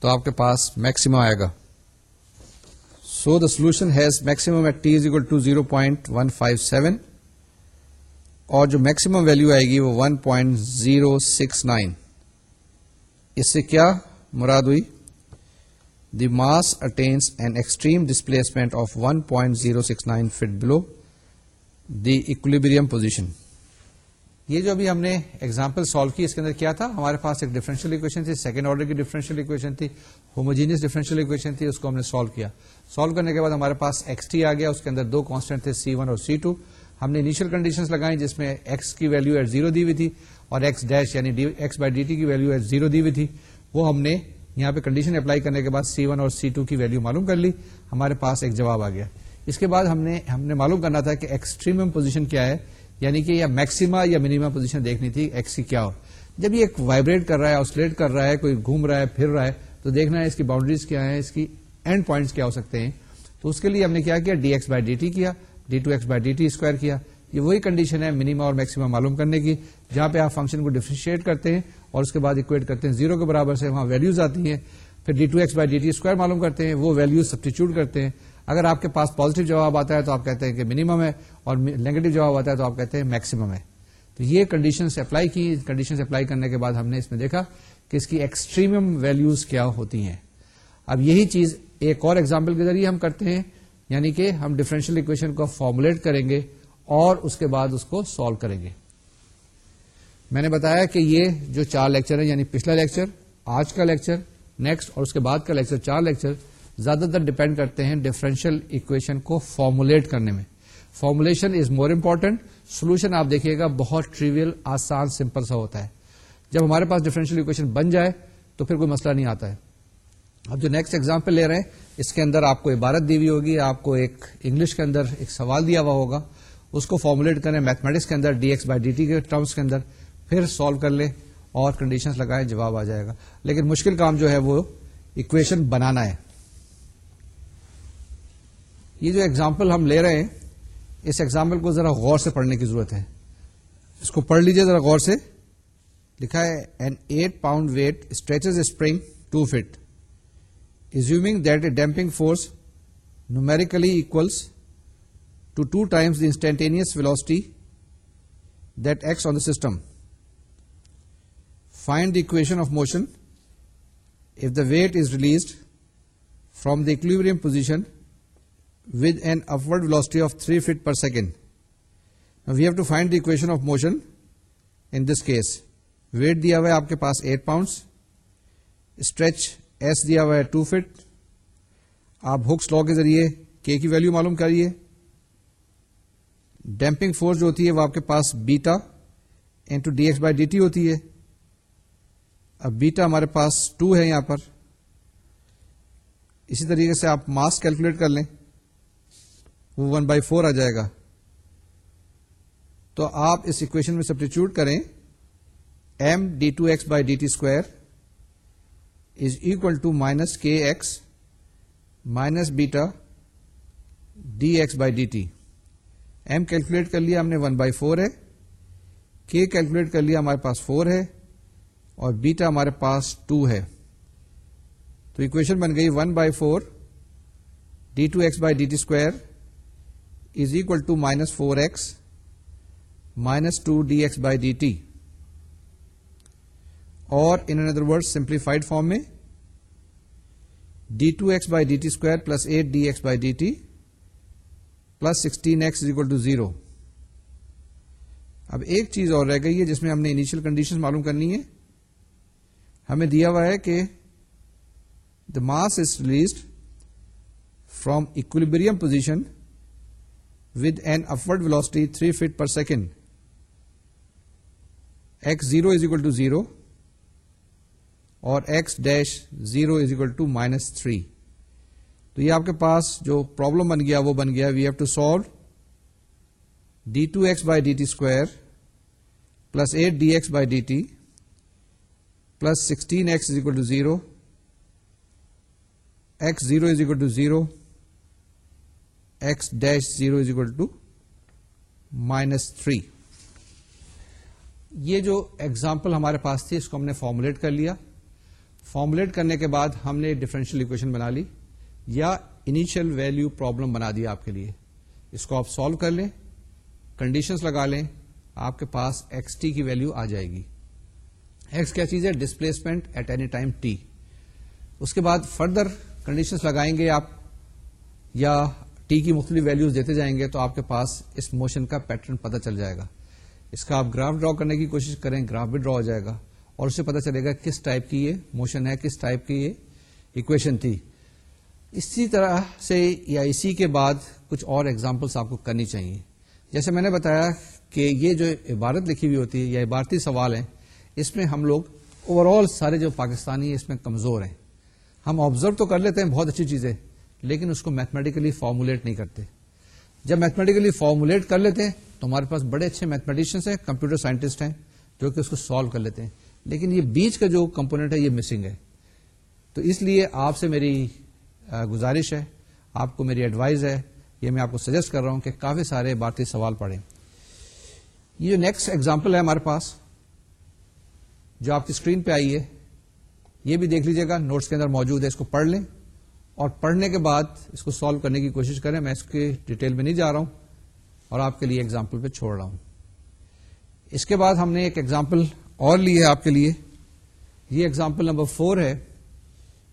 تو آپ کے پاس میکسیمم آئے گا so the solution has maximum at t is equal to zero point one five seven اور جو میکسیمم ویلو آئے گی وہ one point zero six nine اس سے کیا مراد ہوئی the mass extreme displacement of one point below below equilibrium position یہ جو ابھی ہم نے ایگزامپل سالو کی اس کے اندر کیا تھا ہمارے پاس ایک ڈیفرنشیل اکویشن تھی سیکنڈ آرڈر کی ڈیفرنشیل اکویشن تھی ہوموجینس ڈیفرنشیل اکویشن تھی اس کو ہم نے سالو کیا سالو کرنے کے بعد ہمارے پاس ایکس ٹی آ گیا اس کے اندر دو کانسٹینٹ تھے سی ون اور سی ٹو ہم نے انیشیل کنڈیشن لگائیں جس میں ایکس کی ویلو ایٹ زیرو دی ہوئی تھی اور ایکس ایکس ڈیش یعنی بائی ڈی ٹی کی ویلو ایٹ زیرو دی ہوئی تھی وہ ہم نے یہاں پہ کنڈیشن اپلائی کرنے کے بعد سی ون اور سی ٹو کی ویلو معلوم کر لی ہمارے پاس ایک جواب آ گیا اس کے بعد ہم نے ہم نے معلوم کرنا تھا کہ ایکسٹریم پوزیشن کیا ہے یعنی کہ یہ میکسیما یا منیمم پوزیشن دیکھنی تھی ایکس کی کیا ہو جب یہ ایک وائبریٹ کر رہا ہے آسلیٹ کر رہا ہے کوئی گھوم رہا ہے پھر رہا ہے تو دیکھنا ہے اس کی باؤنڈریز کیا ہے اس کی اینڈ پوائنٹس کیا ہو سکتے ہیں تو اس کے لیے ہم نے کیا کیا d x by d t کیا d two x by d t square کیا یہ وہی کنڈیشن ہے منیما اور میکسیما معلوم کرنے کی جہاں پہ آپ فنکشن کو ڈیفریشیٹ کرتے ہیں اور اس کے بعد اکویٹ کرتے ہیں زیرو کے برابر سے وہاں ویلوز آتی ہیں پھر d two x by d t square معلوم کرتے ہیں وہ ویلوز سبسٹیچیوٹ کرتے ہیں اگر آپ کے پاس پوزیٹو جواب آتا ہے تو آپ کہتے ہیں کہ منیمم ہے اور نیگیٹو جواب آتا ہے تو آپ کہتے ہیں میکسیمم ہے تو یہ کنڈیشن اپلائی کی کنڈیشن اپلائی کرنے کے بعد ہم نے اس میں دیکھا کہ اس کی ایکسٹریم ویلوز کیا ہوتی ہیں اب یہی چیز ایک اور ایگزامپل کے ذریعے ہم کرتے ہیں یعنی کہ ہم ڈفرینشیل اکویشن کو فارمولیٹ کریں گے اور اس کے بعد اس کو سالو کریں گے میں نے بتایا کہ یہ جو چار لیکچر ہیں یعنی پچھلا لیکچر آج کا لیکچر نیکسٹ اور اس کے بعد کا لیکچر چار لیکچر زیادہ تر ڈپینڈ کرتے ہیں ڈیفرینشیل اکویشن کو فارمولیٹ کرنے میں formulation is more important solution آپ دیکھیے گا بہت ٹریویل آسان سمپل سا ہوتا ہے جب ہمارے پاس ڈیفرنشیل اکویشن بن جائے تو پھر کوئی مسئلہ نہیں آتا ہے اب جو نیکسٹ ایگزامپل لے رہے ہیں اس کے اندر آپ کو عبارت دی ہوئی ہوگی آپ کو ایک انگلش کے اندر ایک سوال دیا ہوا ہوگا اس کو فارمولیٹ کریں میتھمیٹکس کے اندر d x by d t کے ٹرمس کے اندر پھر سالو کر لیں اور کنڈیشن لگائیں جواب آ جائے گا لیکن مشکل کام جو ہے وہ اکویشن بنانا ہے یہ جو ایگزامپل ہم لے رہے ہیں اس ایگزامپل کو ذرا غور سے پڑھنے کی ضرورت ہے اس کو پڑھ لیجیے ذرا غور سے لکھا ہے an eight pound weight spring two feet assuming that a damping force numerically equals to two times the instantaneous velocity deck on the system find the equation of motion if the weight is released from the اکیو position with an upward velocity of three feet per second we have to find the equation of motion in this case weight دیا ہوا ہے آپ کے پاس eight pounds stretch S دیا ہوا ہے two fit آپ ہکس لا کے ذریعے کے کی ویلو معلوم کریے ڈیمپنگ فورس جو ہوتی ہے وہ آپ کے پاس beta into d x by d t ہوتی ہے اب بیٹا ہمارے پاس ٹو ہے یہاں پر اسی طریقے سے آپ ماس کیلکولیٹ کر لیں وہ ون بائی فور آ جائے گا تو آپ اس اکویشن میں سبسٹیچیوٹ کریں m d two x by d t square is equal to minus k x minus beta d x by d t m calculate کر لیا ہم نے ون بائی فور ہے کے کیلکولیٹ کر لیا ہمارے پاس فور ہے اور بیٹا ہمارے پاس ٹو ہے تو اکویشن بن گئی one by four d two x by d t square is equal to minus four x minus two d x by d t اور in other word simplified form میں d two x by d t square plus eight d x by d t plus sixteen x equal to zero اب ایک چیز اور رہ گئی ہے جس میں ہم نے انیشیل کنڈیشن معلوم کرنی ہے ہمیں دیا ہوا ہے کہ the mass is released from equilibrium position with an upward velocity three feet per second x zero is equal to zero اور x dash zero is equal to minus three تو یہ آپ کے پاس جو پرابلم بن گیا وہ بن گیا we have to solve d two x by d t square plus eight d x by d t plus sixteen x is equal to zero x zero is equal to zero x dash zero is equal to minus three یہ جو example ہمارے پاس تھی اس کو ہم نے formulate کر لیا فارمولیٹ کرنے کے بعد ہم نے ڈفرینشیل اکویشن بنا لی یا انیشل ویلو پرابلم بنا دیا آپ کے لیے اس کو آپ سالو کر لیں کنڈیشنز لگا لیں آپ کے پاس ایکس ٹی کی ویلو آ جائے گی ایکس کیا چیز ہے displacement at any time t اس کے بعد فردر کنڈیشنز لگائیں گے آپ یا ٹی کی مختلف ویلوز دیتے جائیں گے تو آپ کے پاس اس موشن کا پیٹرن پتا چل جائے گا اس کا آپ گراف ڈرا کرنے کی کوشش کریں گراف بھی ڈرا ہو جائے گا اور اسے پتا چلے گا کس ٹائپ کی یہ موشن ہے کس ٹائپ کی یہ اکویشن تھی اسی طرح سے یا اسی کے بعد کچھ اور ایگزامپلس آپ کو کرنی چاہیے جیسے میں نے بتایا کہ یہ جو عبارت لکھی ہوئی ہوتی ہے یا عبارتی سوال ہیں اس میں ہم لوگ اوور آل سارے جو پاکستانی اس میں کمزور ہیں ہم آبزرو تو کر لیتے ہیں بہت اچھی چیزیں لیکن اس کو میتھمیٹیکلی فارمولیٹ نہیں کرتے جب میتھمیٹیکلی فارمولیٹ کر لیتے ہیں تو ہمارے پاس بڑے اچھے میتھمیٹیشینس ہیں کمپیوٹر سائنٹسٹ ہیں جو کہ اس کو سالو کر لیتے ہیں لیکن یہ بیچ کا جو کمپونیٹ ہے یہ مسنگ ہے تو اس لیے آپ سے میری گزارش ہے آپ کو میری ایڈوائز ہے یہ میں آپ کو سجیسٹ کر رہا ہوں کہ کافی سارے باتیں سوال پڑھیں یہ جو نیکسٹ ایگزامپل ہے ہمارے پاس جو آپ کی اسکرین پہ آئی ہے یہ بھی دیکھ لیجیے گا نوٹس کے اندر موجود ہے اس کو پڑھ لیں اور پڑھنے کے بعد اس کو سالو کرنے کی کوشش کریں میں اس کی ڈیٹیل میں نہیں جا رہا ہوں اور آپ کے لیے ایگزامپل پہ چھوڑ رہا ہوں اس کے بعد ہم نے ایک ایگزامپل اور لی ہے آپ کے لیے یہ ایگزامپل نمبر فور ہے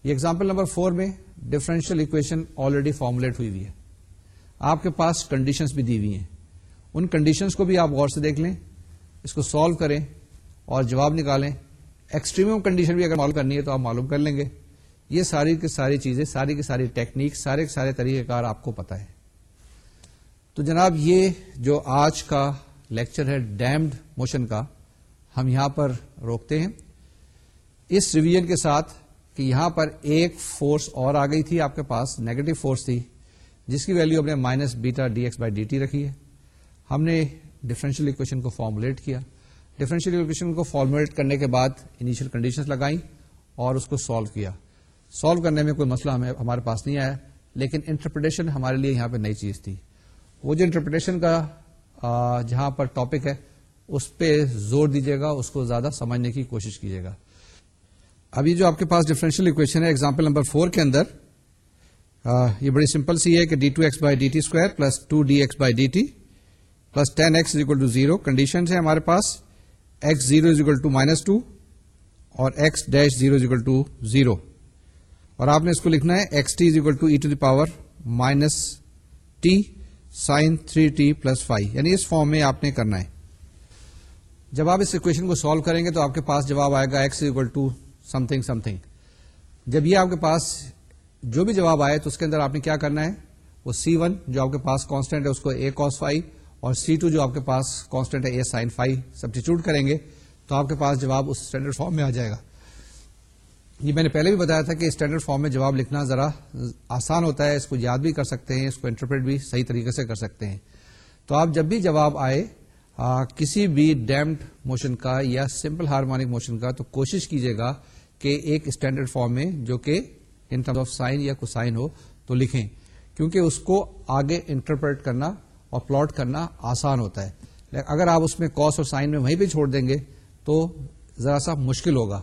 یہ ایگزامپل نمبر فور میں ڈفرینشیل اکویشن آلریڈی فارمولیٹ ہوئی ہوئی ہے آپ کے پاس کنڈیشنز بھی دی ہوئی ہیں ان کنڈیشنز کو بھی آپ غور سے دیکھ لیں اس کو سالو کریں اور جواب نکالیں ایکسٹریم کنڈیشن بھی اگر معلوم کرنی ہے تو آپ معلوم کر لیں گے یہ ساری کی ساری چیزیں ساری کی ساری ٹیکنیک سارے کے سارے طریقہ کار آپ کو پتا ہے تو جناب یہ جو آج کا لیکچر ہے ڈیمڈ موشن کا ہم یہاں پر روکتے ہیں اس ریویژن کے ساتھ کہ یہاں پر ایک فورس اور آ گئی تھی آپ کے پاس نیگیٹو فورس تھی جس کی ویلو ہم نے minus beta D X by D T رکھی ہے ہم نے ڈفرینشیل اکویشن کو فارمولیٹ کیا ڈیفرنشیل اکویشن کو فارمولیٹ کرنے کے بعد انیشیل کنڈیشن لگائی اور اس کو سالو کیا سالو کرنے میں کوئی مسئلہ ہمیں ہمارے پاس نہیں آیا لیکن انٹرپریٹیشن ہمارے لیے یہاں پہ نئی چیز تھی وہ جو انٹرپریٹیشن کا جہاں پر ٹاپک ہے اس پہ زور دیجیے گا اس کو زیادہ سمجھنے کی کوشش کیجیے گا اب یہ جو آپ کے پاس ڈفرینشیل اکویشن ہے ایگزامپل نمبر فور کے اندر یہ بڑی سمپل سی ہے کہ d two x by d t square plus two d x by d t plus ten x is equal to zero condition ہے ہمارے پاس x zero is equal to minus two اور x dash zero is equal to zero اور آپ نے اس کو لکھنا ہے x t is equal two E to the power minus T sine three T plus five یعنی اس فارم میں آپ نے کرنا ہے جب آپ اس اکویشن کو سالو کریں گے تو آپ کے پاس جواب آئے گا x is equal to something thing some جب یہ آپ کے پاس جو بھی جواب آئے تو اس کے اندر آپ نے کیا کرنا ہے وہ سی ون جو آپ کے پاس کانسٹینٹ ہے اس کو اے کوس فائی اور سی ٹو جو آپ کے پاس constant A sine phi substitute کریں گے تو آپ کے پاس جواب اس اسٹینڈرڈ فارم میں آ جائے گا یہ میں نے پہلے بھی بتایا تھا کہ اسٹینڈرڈ فارم میں جواب لکھنا ذرا آسان ہوتا ہے اس کو یاد بھی کر سکتے ہیں اس کو انٹرپریٹ بھی صحیح طریقے سے کر سکتے ہیں تو آپ جب بھی جواب آئے کسی بھی ڈیمڈ موشن کا یا سمپل ہارمونک موشن کا تو کوشش کیجیے گا کہ ایک اسٹینڈرڈ فارم میں جو کہ ان ٹرمز آف سائن یا کوسائن ہو تو لکھیں کیونکہ اس کو آگے انٹرپریٹ کرنا اور پلاٹ کرنا آسان ہوتا ہے اگر آپ اس میں کاس اور سائن میں وہیں بھی چھوڑ دیں گے تو ذرا سا مشکل ہوگا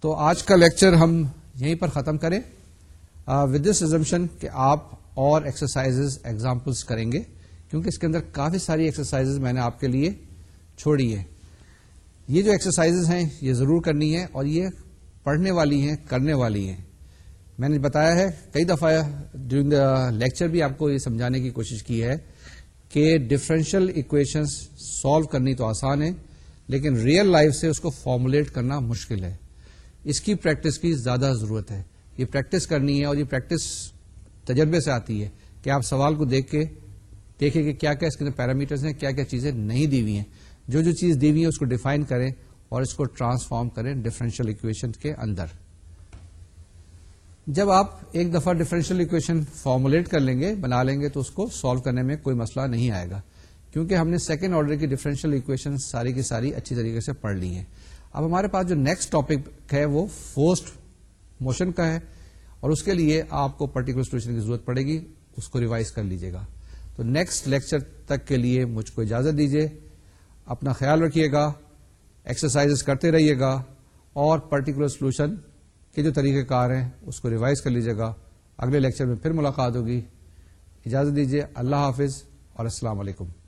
تو آج کا لیکچر ہم یہیں پر ختم کریں ود دس ایزمشن کہ آپ اور ایکسرسائز ایگزامپلس کریں گے کیونکہ اس کے اندر کافی ساری ایکسرسائز میں نے آپ کے لیے چھوڑی ہے یہ جو ایکسرسائز ہیں یہ ضرور کرنی ہے اور یہ پڑھنے والی ہیں کرنے والی ہیں میں نے بتایا ہے کئی دفعہ ڈیورنگ دا لیکچر بھی آپ کو یہ سمجھانے کی کوشش کی ہے کہ ڈفرینشیل اکویشن سالو کرنی تو آسان ہے لیکن ریئل لائف سے اس کو فارمولیٹ کرنا مشکل ہے اس کی پریکٹس کی زیادہ ضرورت ہے یہ پریکٹس کرنی ہے اور یہ پریکٹس تجربے سے آتی ہے کہ آپ سوال کو دیکھ کے دیکھیں کہ کیا کیا اس کے اندر ہیں کیا کیا چیزیں نہیں دی ہوئی ہیں جو جو چیز دی ہوئی ہے اس کو ڈیفائن کریں اور اس کو ٹرانسفارم کریں ڈفرینشیل اکویشن کے اندر جب آپ ایک دفعہ ڈفرینشیل اکویشن فارمولیٹ کر لیں گے بنا لیں گے تو اس کو سالو کرنے میں کوئی مسئلہ نہیں آئے گا کیونکہ ہم نے سیکنڈ آرڈر کی ڈفرینشیل اکویشن ساری کی ساری اچھی طریقے سے پڑھ لی ہے اب ہمارے پاس جو نیکسٹ ٹاپک ہے وہ فورسٹ موشن کا ہے اور اس کے لیے آپ کو پرٹیکولر سچویشن کی ضرورت پڑے گی اس کو ریوائز کر لیجیے گا تو نیکسٹ لیکچر تک کے لیے مجھ کو اجازت دیجیے اپنا خیال رکھیے گا ایکسرسائز کرتے رہیے گا اور پرٹیکولر سولوشن کے جو طریقہ کار ہیں اس کو ریوائز کر لیجیے گا اگلے لیکچر میں پھر ملاقات ہوگی اجازت دیجیے اللہ حافظ اور السلام علیکم